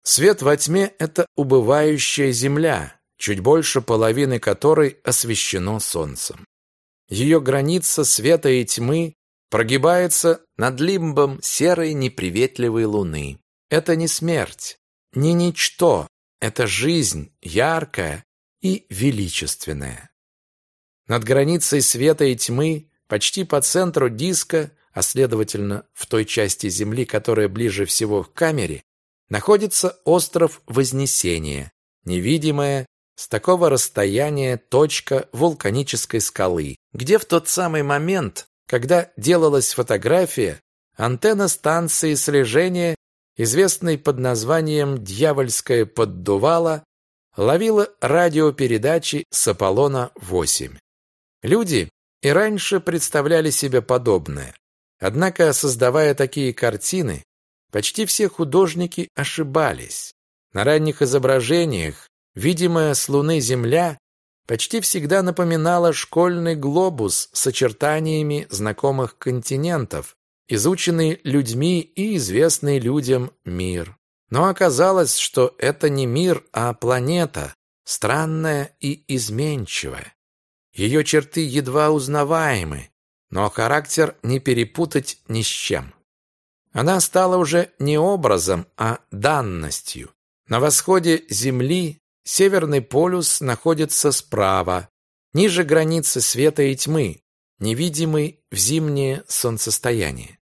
Свет во тьме – это убывающая Земля, чуть больше половины которой освещено солнцем. Ее граница света и тьмы прогибается над лимбом серой неприветливой луны. Это не смерть, не ничто, это жизнь, яркая и величественная. Над границей света и тьмы, почти по центру диска, а следовательно в той части Земли, которая ближе всего к камере, находится остров Вознесения, невидимая с такого расстояния точка вулканической скалы, где в тот самый момент, когда делалась фотография, антенна станции слежения, известной под названием «Дьявольское поддувало», ловила радиопередачи с Аполлона-8. Люди и раньше представляли себе подобное. Однако, создавая такие картины, почти все художники ошибались. На ранних изображениях Видимая с Луны Земля почти всегда напоминала школьный глобус с очертаниями знакомых континентов, изученный людьми и известный людям мир. Но оказалось, что это не мир, а планета, странная и изменчивая. Ее черты едва узнаваемы, но характер не перепутать ни с чем. Она стала уже не образом, а данностью. На восходе Земли Северный полюс находится справа, ниже границы света и тьмы, невидимый в зимнее солнцестояние.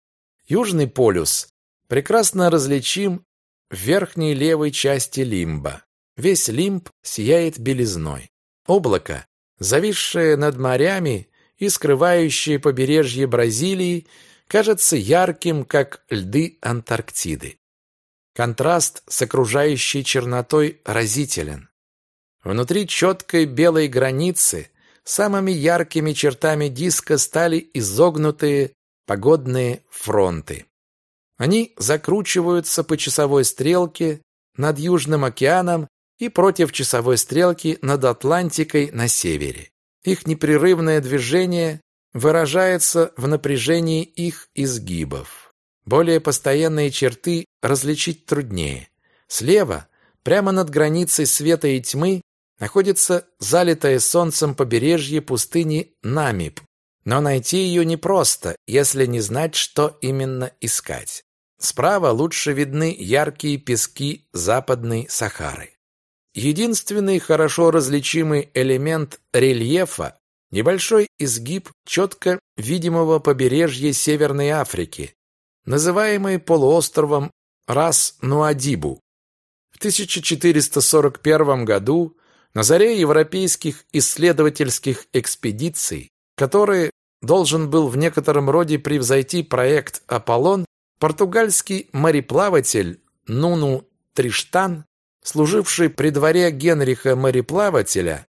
Южный полюс прекрасно различим в верхней левой части лимба. Весь лимб сияет белизной. Облако, зависшее над морями и скрывающее побережье Бразилии, кажется ярким, как льды Антарктиды. Контраст с окружающей чернотой разителен. Внутри четкой белой границы самыми яркими чертами диска стали изогнутые погодные фронты. Они закручиваются по часовой стрелке над Южным океаном и против часовой стрелки над Атлантикой на севере. Их непрерывное движение выражается в напряжении их изгибов. Более постоянные черты различить труднее. Слева, прямо над границей света и тьмы, находится залитое солнцем побережье пустыни Намиб. Но найти ее непросто, если не знать, что именно искать. Справа лучше видны яркие пески западной Сахары. Единственный хорошо различимый элемент рельефа – небольшой изгиб четко видимого побережья Северной Африки, называемый полуостровом Рас-Нуадибу. В 1441 году на заре европейских исследовательских экспедиций, который должен был в некотором роде превзойти проект «Аполлон», португальский мореплаватель Нуну Триштан, служивший при дворе Генриха мореплавателя,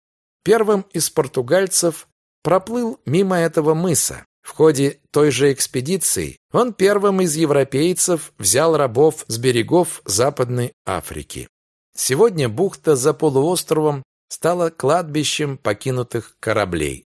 первым из португальцев проплыл мимо этого мыса. В ходе той же экспедиции он первым из европейцев взял рабов с берегов Западной Африки. Сегодня бухта за полуостровом стала кладбищем покинутых кораблей.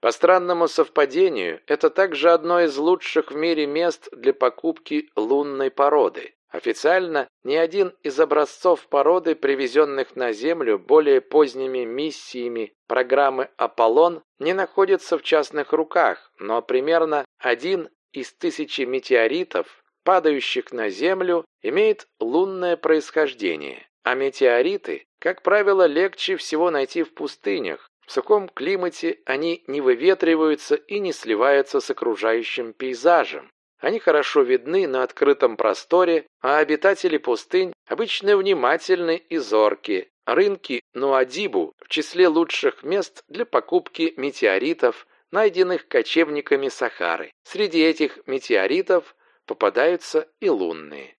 По странному совпадению, это также одно из лучших в мире мест для покупки лунной породы. Официально ни один из образцов породы, привезенных на Землю более поздними миссиями программы «Аполлон», не находится в частных руках, но примерно один из тысячи метеоритов, падающих на Землю, имеет лунное происхождение. А метеориты, как правило, легче всего найти в пустынях. В сухом климате они не выветриваются и не сливаются с окружающим пейзажем. Они хорошо видны на открытом просторе, а обитатели пустынь обычно внимательны и зорки. Рынки Нуадибу в числе лучших мест для покупки метеоритов, найденных кочевниками Сахары. Среди этих метеоритов попадаются и лунные.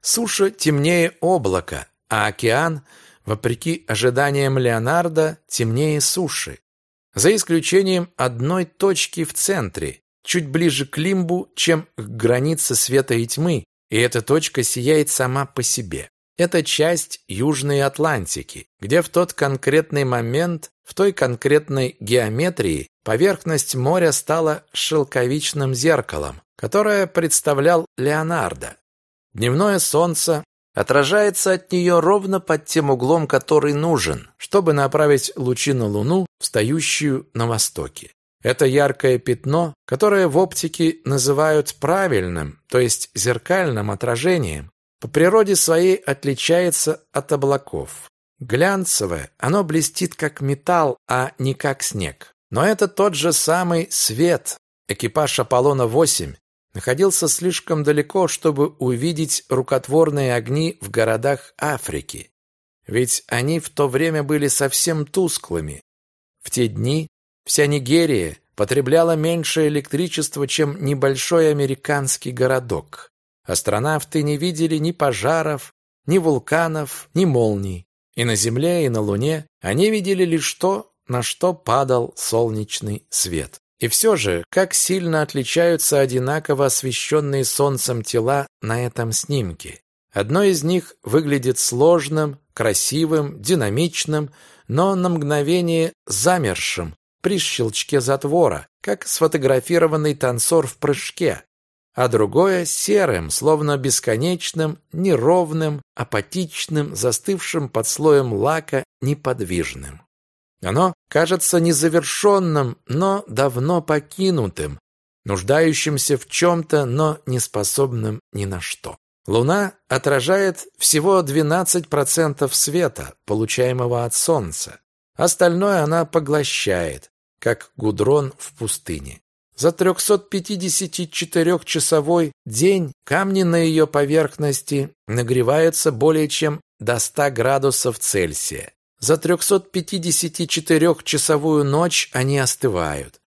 Суша темнее облака, а океан, вопреки ожиданиям Леонардо, темнее суши. За исключением одной точки в центре, чуть ближе к лимбу, чем к границе света и тьмы, и эта точка сияет сама по себе. Это часть Южной Атлантики, где в тот конкретный момент, в той конкретной геометрии, поверхность моря стала шелковичным зеркалом, которое представлял Леонардо. Дневное солнце отражается от нее ровно под тем углом, который нужен, чтобы направить лучи на Луну, встающую на востоке. Это яркое пятно, которое в оптике называют правильным, то есть зеркальным отражением, по природе своей отличается от облаков. Глянцевое, оно блестит как металл, а не как снег. Но это тот же самый свет. Экипаж Аполлона-8 находился слишком далеко, чтобы увидеть рукотворные огни в городах Африки. Ведь они в то время были совсем тусклыми. В те дни Вся Нигерия потребляла меньше электричества, чем небольшой американский городок. Астронавты не видели ни пожаров, ни вулканов, ни молний. И на Земле, и на Луне они видели лишь то, на что падал солнечный свет. И все же, как сильно отличаются одинаково освещенные солнцем тела на этом снимке. Одно из них выглядит сложным, красивым, динамичным, но на мгновение замершим, при щелчке затвора, как сфотографированный танцор в прыжке, а другое серым, словно бесконечным, неровным, апатичным, застывшим под слоем лака, неподвижным. Оно кажется незавершенным, но давно покинутым, нуждающимся в чем-то, но неспособным ни на что. Луна отражает всего 12% света, получаемого от Солнца. Остальное она поглощает, как гудрон в пустыне. За 354-часовой день камни на ее поверхности нагреваются более чем до 100 градусов Цельсия. За 354-часовую ночь они остывают.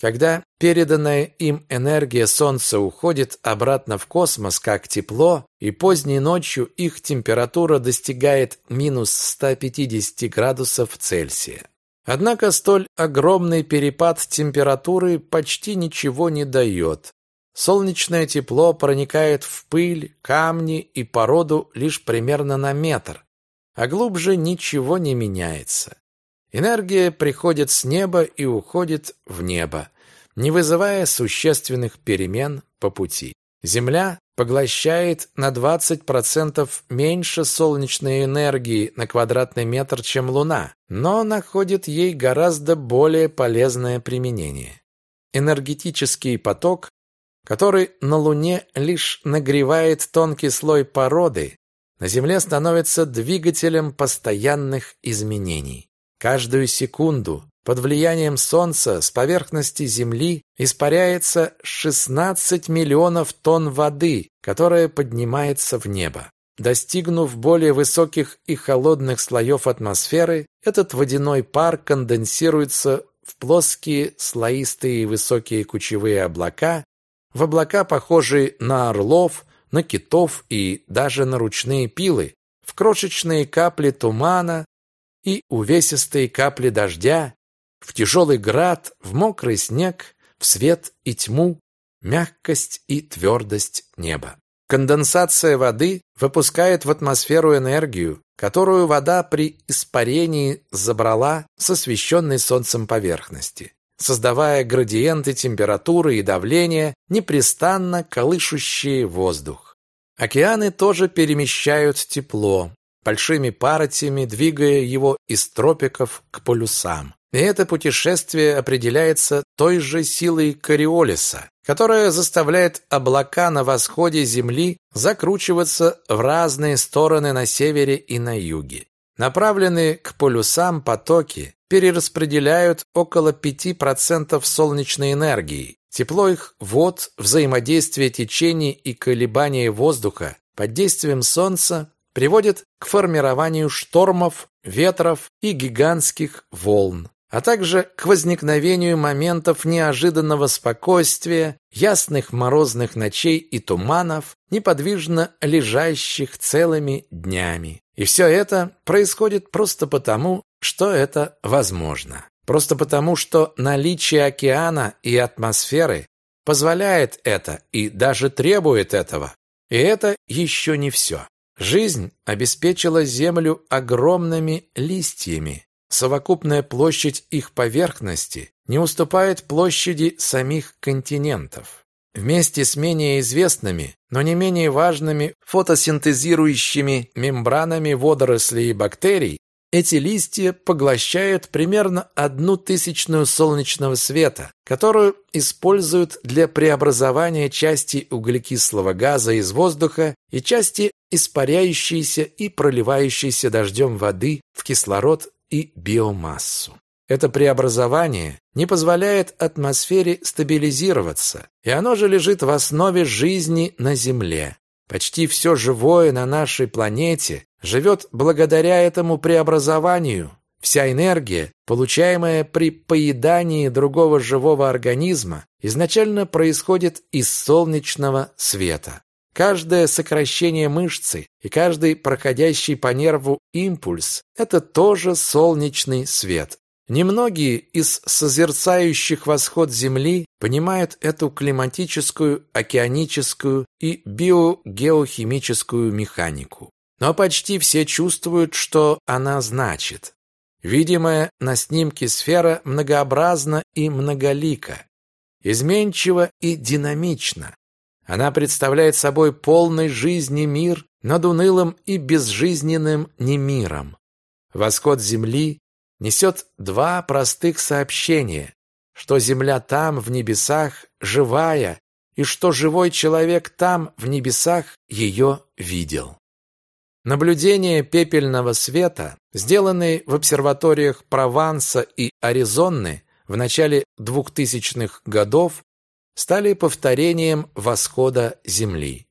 Когда переданная им энергия Солнца уходит обратно в космос как тепло, и поздней ночью их температура достигает минус 150 градусов Цельсия. Однако столь огромный перепад температуры почти ничего не дает. Солнечное тепло проникает в пыль, камни и породу лишь примерно на метр, а глубже ничего не меняется. Энергия приходит с неба и уходит в небо, не вызывая существенных перемен по пути. Земля поглощает на 20% меньше солнечной энергии на квадратный метр, чем Луна, но находит ей гораздо более полезное применение. Энергетический поток, который на Луне лишь нагревает тонкий слой породы, на Земле становится двигателем постоянных изменений. Каждую секунду под влиянием Солнца с поверхности Земли испаряется 16 миллионов тонн воды, которая поднимается в небо. Достигнув более высоких и холодных слоев атмосферы, этот водяной пар конденсируется в плоские слоистые высокие кучевые облака, в облака, похожие на орлов, на китов и даже на ручные пилы, в крошечные капли тумана и увесистые капли дождя, в тяжелый град, в мокрый снег, в свет и тьму, мягкость и твердость неба. Конденсация воды выпускает в атмосферу энергию, которую вода при испарении забрала с освещенной солнцем поверхности. Создавая градиенты температуры и давления, непрестанно колышущие воздух. Океаны тоже перемещают тепло, большими паротями двигая его из тропиков к полюсам. И это путешествие определяется той же силой Кориолиса, которая заставляет облака на восходе Земли закручиваться в разные стороны на севере и на юге. Направленные к полюсам потоки перераспределяют около 5% солнечной энергии. Тепло их вод, взаимодействие течений и колебания воздуха под действием Солнца приводит к формированию штормов, ветров и гигантских волн а также к возникновению моментов неожиданного спокойствия, ясных морозных ночей и туманов, неподвижно лежащих целыми днями. И все это происходит просто потому, что это возможно. Просто потому, что наличие океана и атмосферы позволяет это и даже требует этого. И это еще не все. Жизнь обеспечила Землю огромными листьями, совокупная площадь их поверхности не уступает площади самих континентов. Вместе с менее известными, но не менее важными фотосинтезирующими мембранами водорослей и бактерий, эти листья поглощают примерно одну тысячную солнечного света, которую используют для преобразования части углекислого газа из воздуха и части испаряющейся и проливающейся дождем воды в кислород и биомассу. Это преобразование не позволяет атмосфере стабилизироваться, и оно же лежит в основе жизни на Земле. Почти все живое на нашей планете живет благодаря этому преобразованию. Вся энергия, получаемая при поедании другого живого организма, изначально происходит из солнечного света. Каждое сокращение мышцы и каждый проходящий по нерву импульс – это тоже солнечный свет. Немногие из созерцающих восход Земли понимают эту климатическую, океаническую и биогеохимическую механику. Но почти все чувствуют, что она значит. Видимая на снимке сфера многообразна и многолика, изменчива и динамична. Она представляет собой полный жизни мир над унылым и безжизненным немиром. Восход Земли несет два простых сообщения, что Земля там, в небесах, живая, и что живой человек там, в небесах, ее видел. Наблюдения пепельного света, сделанные в обсерваториях Прованса и Аризоны в начале 2000-х годов, стали повторением восхода Земли.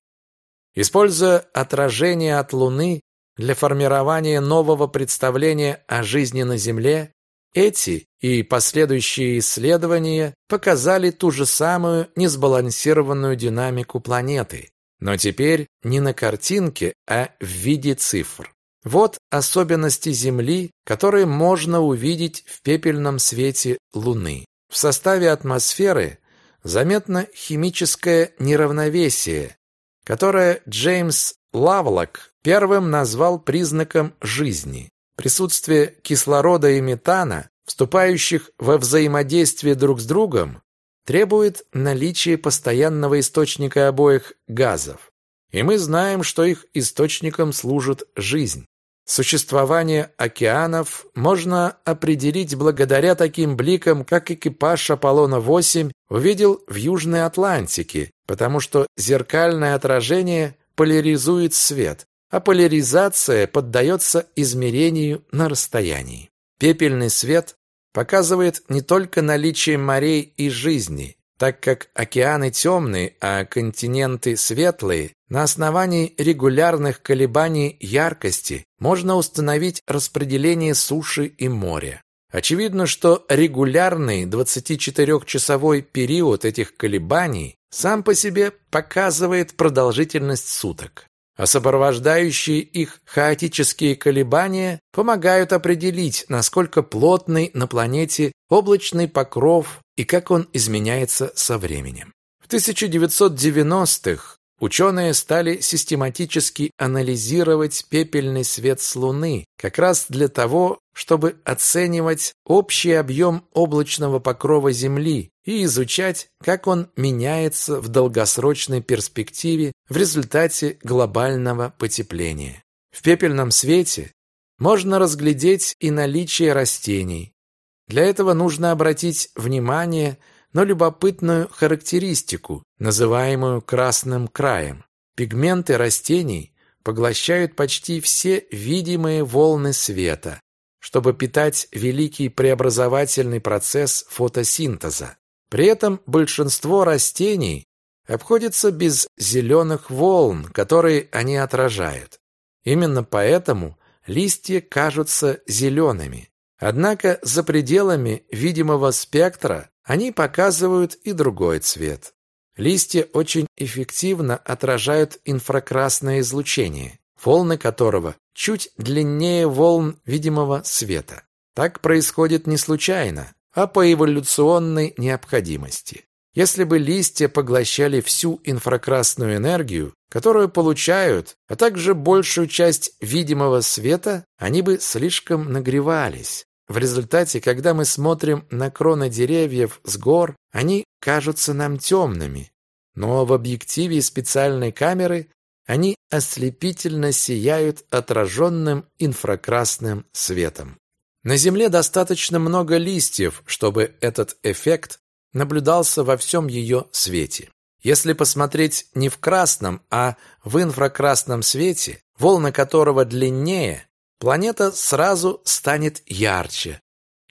Используя отражение от Луны для формирования нового представления о жизни на Земле, эти и последующие исследования показали ту же самую несбалансированную динамику планеты, но теперь не на картинке, а в виде цифр. Вот особенности Земли, которые можно увидеть в пепельном свете Луны. В составе атмосферы заметно химическое неравновесие, которое Джеймс Лавлок первым назвал признаком жизни. Присутствие кислорода и метана, вступающих во взаимодействие друг с другом, требует наличия постоянного источника обоих газов. И мы знаем, что их источником служит жизнь. Существование океанов можно определить благодаря таким бликам, как экипаж Аполлона-8 увидел в Южной Атлантике, потому что зеркальное отражение поляризует свет, а поляризация поддается измерению на расстоянии. Пепельный свет показывает не только наличие морей и жизни, так как океаны темные, а континенты светлые, на основании регулярных колебаний яркости можно установить распределение суши и моря. Очевидно, что регулярный 24-часовой период этих колебаний сам по себе показывает продолжительность суток, а сопровождающие их хаотические колебания помогают определить, насколько плотный на планете облачный покров и как он изменяется со временем. В 1990-х Ученые стали систематически анализировать пепельный свет с Луны, как раз для того, чтобы оценивать общий объем облачного покрова Земли и изучать, как он меняется в долгосрочной перспективе в результате глобального потепления. В пепельном свете можно разглядеть и наличие растений. Для этого нужно обратить внимание на любопытную характеристику, называемую красным краем. Пигменты растений поглощают почти все видимые волны света, чтобы питать великий преобразовательный процесс фотосинтеза. При этом большинство растений обходится без зеленых волн, которые они отражают. Именно поэтому листья кажутся зелеными. Однако за пределами видимого спектра они показывают и другой цвет. Листья очень эффективно отражают инфракрасное излучение, волны которого чуть длиннее волн видимого света. Так происходит не случайно, а по эволюционной необходимости. Если бы листья поглощали всю инфракрасную энергию, которую получают, а также большую часть видимого света, они бы слишком нагревались. В результате, когда мы смотрим на кроны деревьев с гор, они кажутся нам темными. Но в объективе специальной камеры они ослепительно сияют отраженным инфракрасным светом. На Земле достаточно много листьев, чтобы этот эффект наблюдался во всем ее свете. Если посмотреть не в красном, а в инфракрасном свете, волны которого длиннее, планета сразу станет ярче.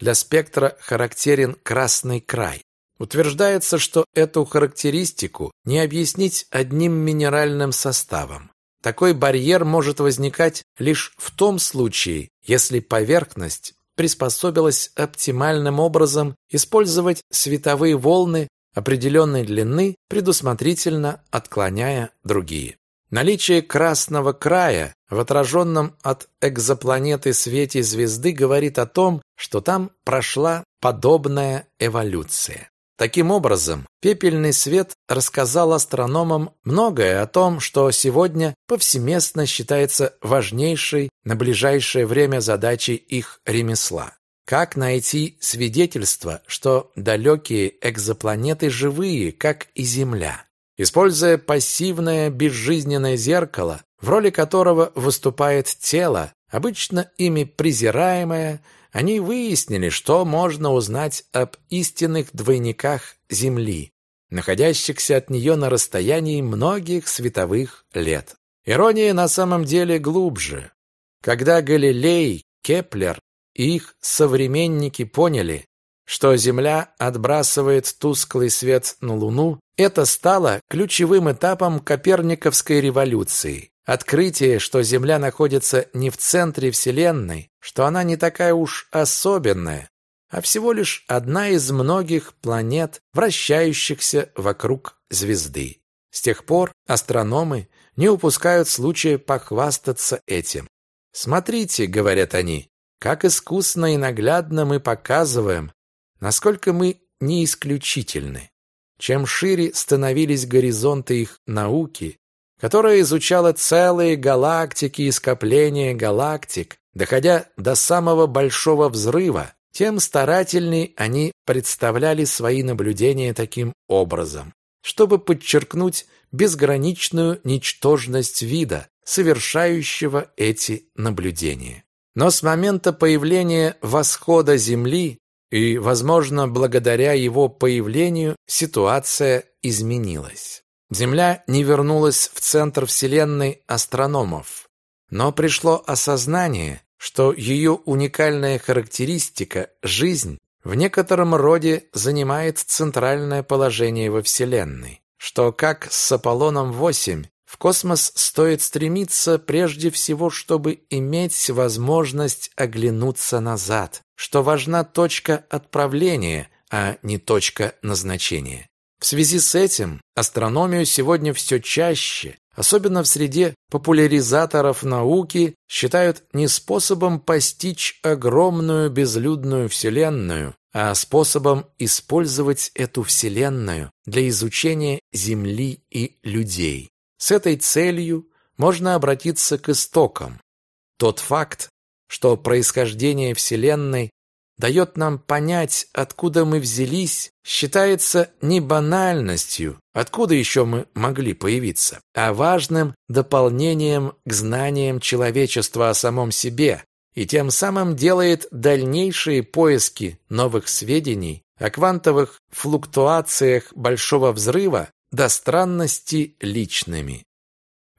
Для спектра характерен красный край. Утверждается, что эту характеристику не объяснить одним минеральным составом. Такой барьер может возникать лишь в том случае, если поверхность приспособилась оптимальным образом использовать световые волны определенной длины, предусмотрительно отклоняя другие. Наличие красного края в отраженном от экзопланеты свете звезды говорит о том, что там прошла подобная эволюция. Таким образом, пепельный свет рассказал астрономам многое о том, что сегодня повсеместно считается важнейшей на ближайшее время задачей их ремесла. Как найти свидетельство, что далекие экзопланеты живые, как и Земля? Используя пассивное безжизненное зеркало, в роли которого выступает тело, обычно ими презираемое, они выяснили, что можно узнать об истинных двойниках Земли, находящихся от нее на расстоянии многих световых лет. Ирония на самом деле глубже. Когда Галилей, Кеплер и их современники поняли, что Земля отбрасывает тусклый свет на Луну, это стало ключевым этапом Коперниковской революции. Открытие, что Земля находится не в центре Вселенной, что она не такая уж особенная, а всего лишь одна из многих планет, вращающихся вокруг звезды. С тех пор астрономы не упускают случая похвастаться этим. «Смотрите», — говорят они, — «как искусно и наглядно мы показываем, насколько мы не исключительны». Чем шире становились горизонты их науки, которая изучала целые галактики и скопления галактик, доходя до самого большого взрыва, тем старательней они представляли свои наблюдения таким образом, чтобы подчеркнуть безграничную ничтожность вида, совершающего эти наблюдения. Но с момента появления восхода Земли и, возможно, благодаря его появлению, ситуация изменилась. Земля не вернулась в центр Вселенной астрономов, но пришло осознание, что ее уникальная характеристика – жизнь в некотором роде занимает центральное положение во Вселенной, что, как с Аполлоном-8, в космос стоит стремиться прежде всего, чтобы иметь возможность оглянуться назад, что важна точка отправления, а не точка назначения. В связи с этим астрономию сегодня все чаще, особенно в среде популяризаторов науки, считают не способом постичь огромную безлюдную Вселенную, а способом использовать эту Вселенную для изучения Земли и людей. С этой целью можно обратиться к истокам. Тот факт, что происхождение Вселенной дает нам понять, откуда мы взялись, считается не банальностью, откуда еще мы могли появиться, а важным дополнением к знаниям человечества о самом себе и тем самым делает дальнейшие поиски новых сведений о квантовых флуктуациях Большого Взрыва до странности личными.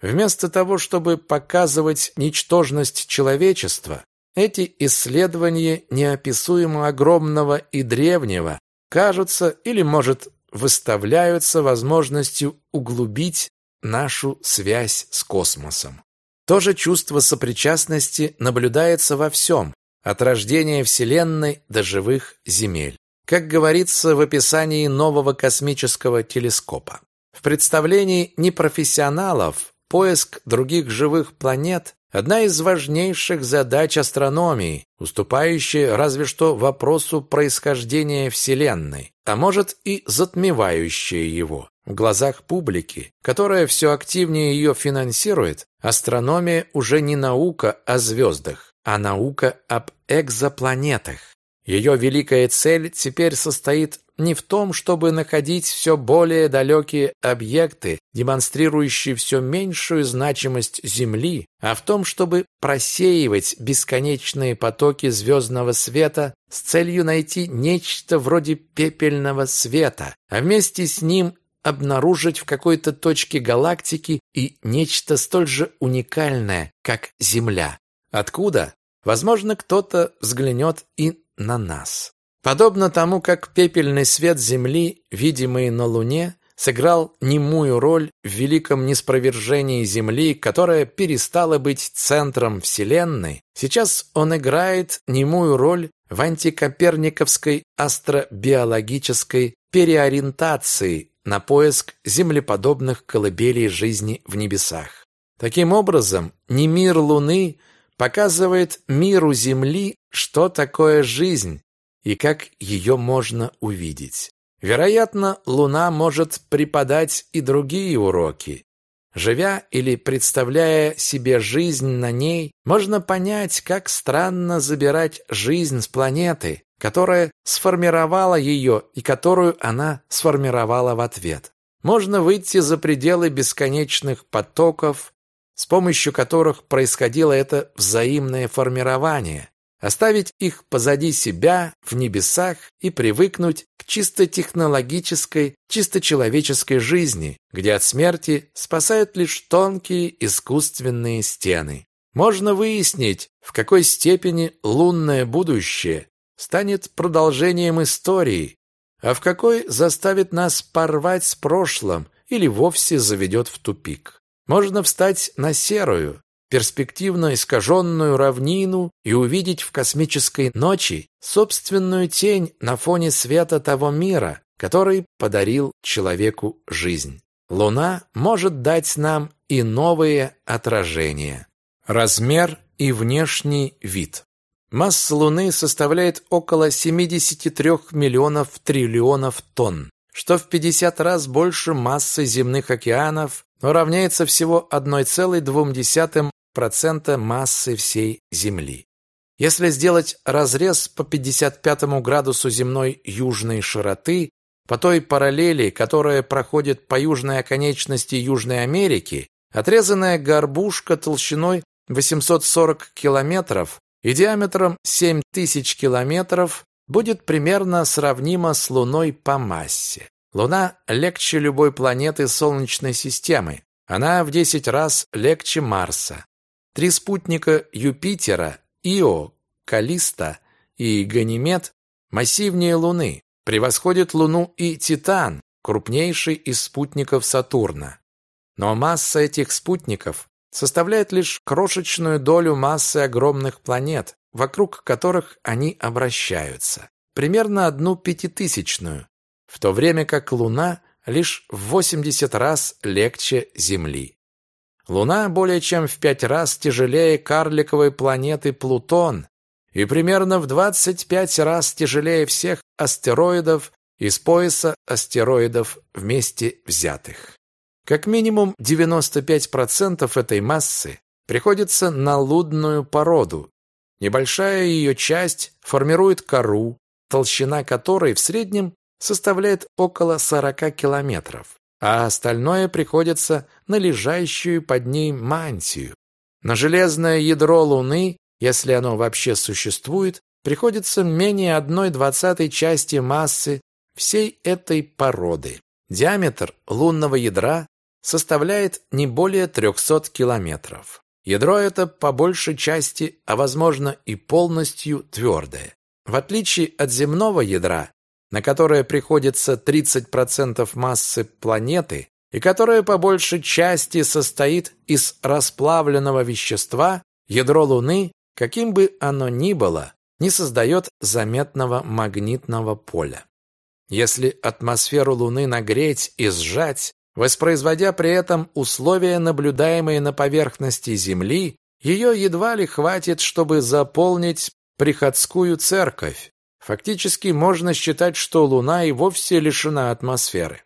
Вместо того, чтобы показывать ничтожность человечества, эти исследования неописуемо огромного и древнего кажутся или, может, выставляются возможностью углубить нашу связь с космосом. То же чувство сопричастности наблюдается во всем, от рождения Вселенной до живых земель. Как говорится в описании нового космического телескопа. В представлении непрофессионалов поиск других живых планет Одна из важнейших задач астрономии, уступающая разве что вопросу происхождения Вселенной, а может и затмевающая его. В глазах публики, которая все активнее ее финансирует, астрономия уже не наука о звездах, а наука об экзопланетах. Ее великая цель теперь состоит не в том, чтобы находить все более далекие объекты, демонстрирующие все меньшую значимость Земли, а в том, чтобы просеивать бесконечные потоки звездного света с целью найти нечто вроде пепельного света, а вместе с ним обнаружить в какой-то точке галактики и нечто столь же уникальное, как Земля. Откуда? Возможно, кто-то взглянет и на нас. Подобно тому, как пепельный свет Земли, видимый на Луне, сыграл немую роль в великом неспровержении Земли, которая перестала быть центром Вселенной, сейчас он играет немую роль в антикоперниковской астробиологической переориентации на поиск землеподобных колыбелей жизни в небесах. Таким образом, не мир Луны показывает миру Земли, что такое жизнь, и как ее можно увидеть. Вероятно, Луна может преподать и другие уроки. Живя или представляя себе жизнь на ней, можно понять, как странно забирать жизнь с планеты, которая сформировала ее и которую она сформировала в ответ. Можно выйти за пределы бесконечных потоков, с помощью которых происходило это взаимное формирование, оставить их позади себя в небесах и привыкнуть к чисто технологической, чисто человеческой жизни, где от смерти спасают лишь тонкие искусственные стены. Можно выяснить, в какой степени лунное будущее станет продолжением истории, а в какой заставит нас порвать с прошлым или вовсе заведет в тупик. Можно встать на серую, перспективно искаженную равнину и увидеть в космической ночи собственную тень на фоне света того мира, который подарил человеку жизнь. Луна может дать нам и новые отражения. Размер и внешний вид. Масса Луны составляет около 73 миллионов триллионов тонн, что в 50 раз больше массы земных океанов, но равняется всего 1,2 процента массы всей Земли. Если сделать разрез по 55 градусу земной южной широты, по той параллели, которая проходит по южной оконечности Южной Америки, отрезанная горбушка толщиной 840 километров и диаметром 7000 километров будет примерно сравнима с Луной по массе. Луна легче любой планеты Солнечной системы. Она в 10 раз легче Марса. Три спутника Юпитера, Ио, Калиста и Ганимед массивнее Луны, превосходят Луну и Титан, крупнейший из спутников Сатурна. Но масса этих спутников составляет лишь крошечную долю массы огромных планет, вокруг которых они обращаются, примерно одну пятитысячную, в то время как Луна лишь в 80 раз легче Земли. Луна более чем в пять раз тяжелее карликовой планеты Плутон и примерно в 25 раз тяжелее всех астероидов из пояса астероидов вместе взятых. Как минимум 95% этой массы приходится на лудную породу. Небольшая ее часть формирует кору, толщина которой в среднем составляет около 40 километров, а остальное приходится на лежащую под ней мантию. На железное ядро Луны, если оно вообще существует, приходится менее одной двадцатой части массы всей этой породы. Диаметр лунного ядра составляет не более 300 километров. Ядро это по большей части, а возможно и полностью твердое. В отличие от земного ядра, на которое приходится 30% массы планеты и которое по большей части состоит из расплавленного вещества, ядро Луны, каким бы оно ни было, не создает заметного магнитного поля. Если атмосферу Луны нагреть и сжать, воспроизводя при этом условия, наблюдаемые на поверхности Земли, ее едва ли хватит, чтобы заполнить приходскую церковь. Фактически можно считать, что Луна и вовсе лишена атмосферы.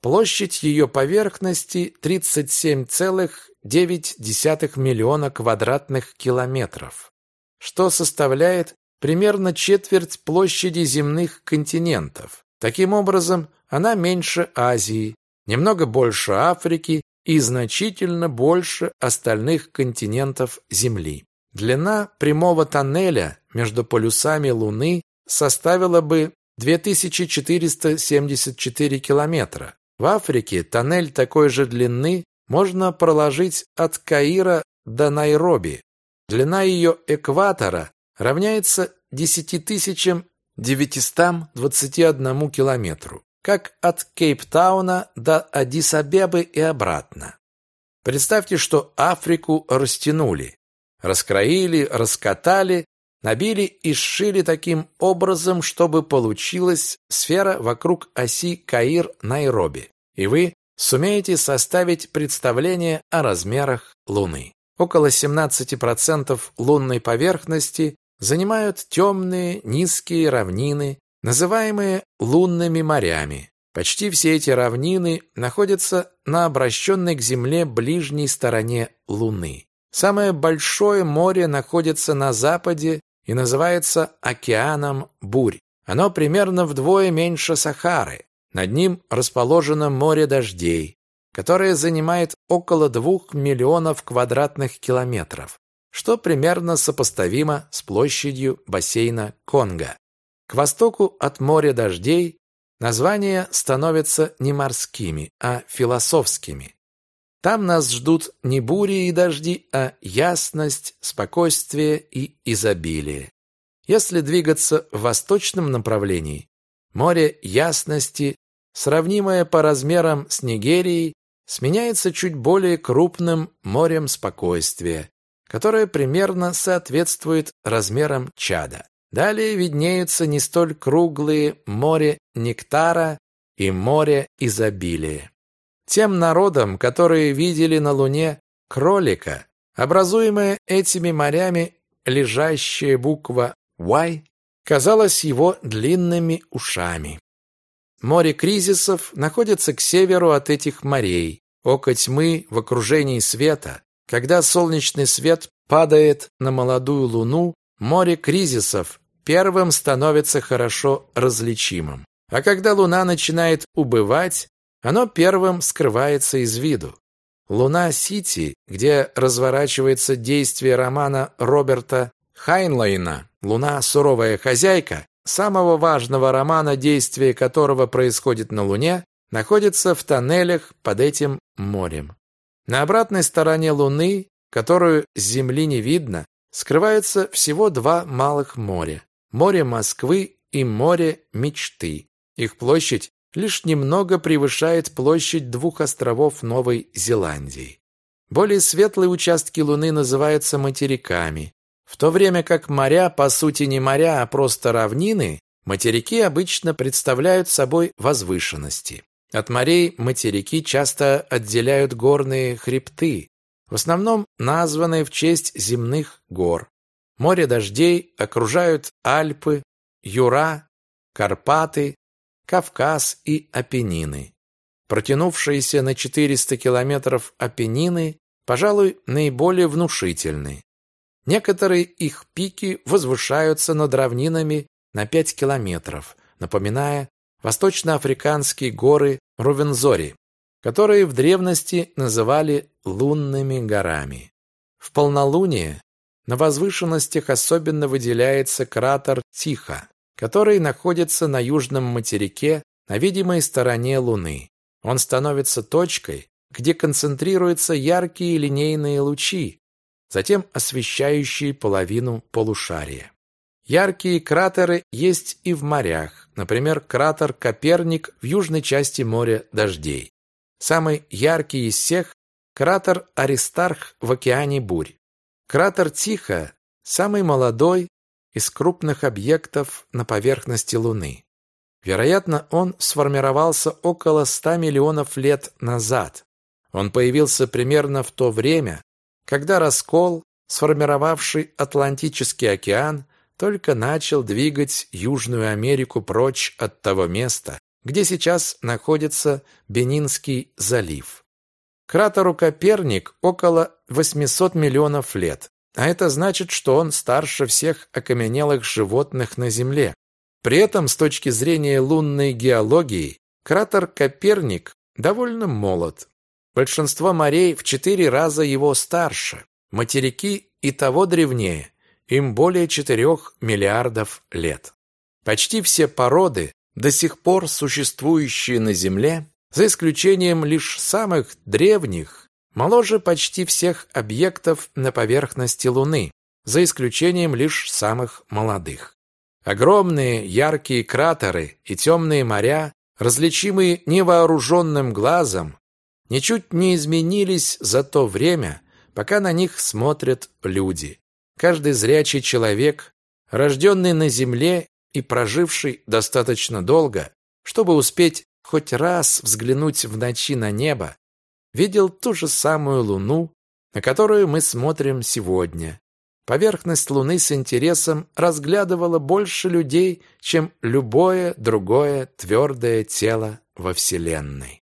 Площадь ее поверхности 37,9 миллиона квадратных километров, что составляет примерно четверть площади земных континентов. Таким образом, она меньше Азии, немного больше Африки и значительно больше остальных континентов Земли. Длина прямого тоннеля между полюсами Луны составила бы 2474 километра. В Африке тоннель такой же длины можно проложить от Каира до Найроби. Длина ее экватора равняется 10 тысячам 921 километру, как от Кейптауна до Адис-Абебы и обратно. Представьте, что Африку растянули, раскроили, раскатали, набили и сшили таким образом, чтобы получилась сфера вокруг оси Каир-Найроби. И вы сумеете составить представление о размерах Луны. Около 17% лунной поверхности занимают темные низкие равнины, называемые лунными морями. Почти все эти равнины находятся на обращенной к Земле ближней стороне Луны. Самое большое море находится на западе и называется океаном бурь. Оно примерно вдвое меньше Сахары. Над ним расположено море дождей, которое занимает около двух миллионов квадратных километров что примерно сопоставимо с площадью бассейна Конго. К востоку от моря дождей названия становятся не морскими, а философскими. Там нас ждут не бури и дожди, а ясность, спокойствие и изобилие. Если двигаться в восточном направлении, море ясности, сравнимое по размерам с Нигерией, сменяется чуть более крупным морем спокойствия, которое примерно соответствует размерам чада. Далее виднеются не столь круглые море нектара и море изобилия. Тем народам, которые видели на Луне кролика, образуемая этими морями лежащая буква Y, казалась его длинными ушами. Море кризисов находится к северу от этих морей. Око тьмы в окружении света когда солнечный свет падает на молодую луну, море кризисов первым становится хорошо различимым. А когда луна начинает убывать, оно первым скрывается из виду. Луна-Сити, где разворачивается действие романа Роберта Хайнлайна «Луна – суровая хозяйка», самого важного романа, действие которого происходит на Луне, находится в тоннелях под этим морем. На обратной стороне Луны, которую с Земли не видно, скрывается всего два малых моря. Море Москвы и море Мечты. Их площадь лишь немного превышает площадь двух островов Новой Зеландии. Более светлые участки Луны называются материками. В то время как моря, по сути, не моря, а просто равнины, материки обычно представляют собой возвышенности. От морей материки часто отделяют горные хребты, в основном названные в честь земных гор. Море дождей окружают Альпы, Юра, Карпаты, Кавказ и Апеннины. протянувшиеся на 400 километров Апеннины, пожалуй, наиболее внушительны. Некоторые их пики возвышаются над равнинами на 5 километров, напоминая восточноафриканские горы Рувензори, которые в древности называли лунными горами. В полнолуние на возвышенностях особенно выделяется кратер Тихо, который находится на южном материке на видимой стороне Луны. Он становится точкой, где концентрируются яркие линейные лучи, затем освещающие половину полушария. Яркие кратеры есть и в морях, например, кратер Коперник в южной части моря Дождей. Самый яркий из всех – кратер Аристарх в океане Бурь. Кратер Тихо – самый молодой из крупных объектов на поверхности Луны. Вероятно, он сформировался около 100 миллионов лет назад. Он появился примерно в то время, когда раскол, сформировавший Атлантический океан, только начал двигать Южную Америку прочь от того места, где сейчас находится Бенинский залив. Кратеру Коперник около 800 миллионов лет, а это значит, что он старше всех окаменелых животных на Земле. При этом, с точки зрения лунной геологии, кратер Коперник довольно молод. Большинство морей в четыре раза его старше, материки и того древнее, им более 4 миллиардов лет. Почти все породы, до сих пор существующие на Земле, за исключением лишь самых древних, моложе почти всех объектов на поверхности Луны, за исключением лишь самых молодых. Огромные яркие кратеры и темные моря, различимые невооруженным глазом, ничуть не изменились за то время, пока на них смотрят люди. Каждый зрячий человек, рожденный на земле и проживший достаточно долго, чтобы успеть хоть раз взглянуть в ночи на небо, видел ту же самую луну, на которую мы смотрим сегодня. Поверхность Луны с интересом разглядывала больше людей, чем любое другое твердое тело во Вселенной.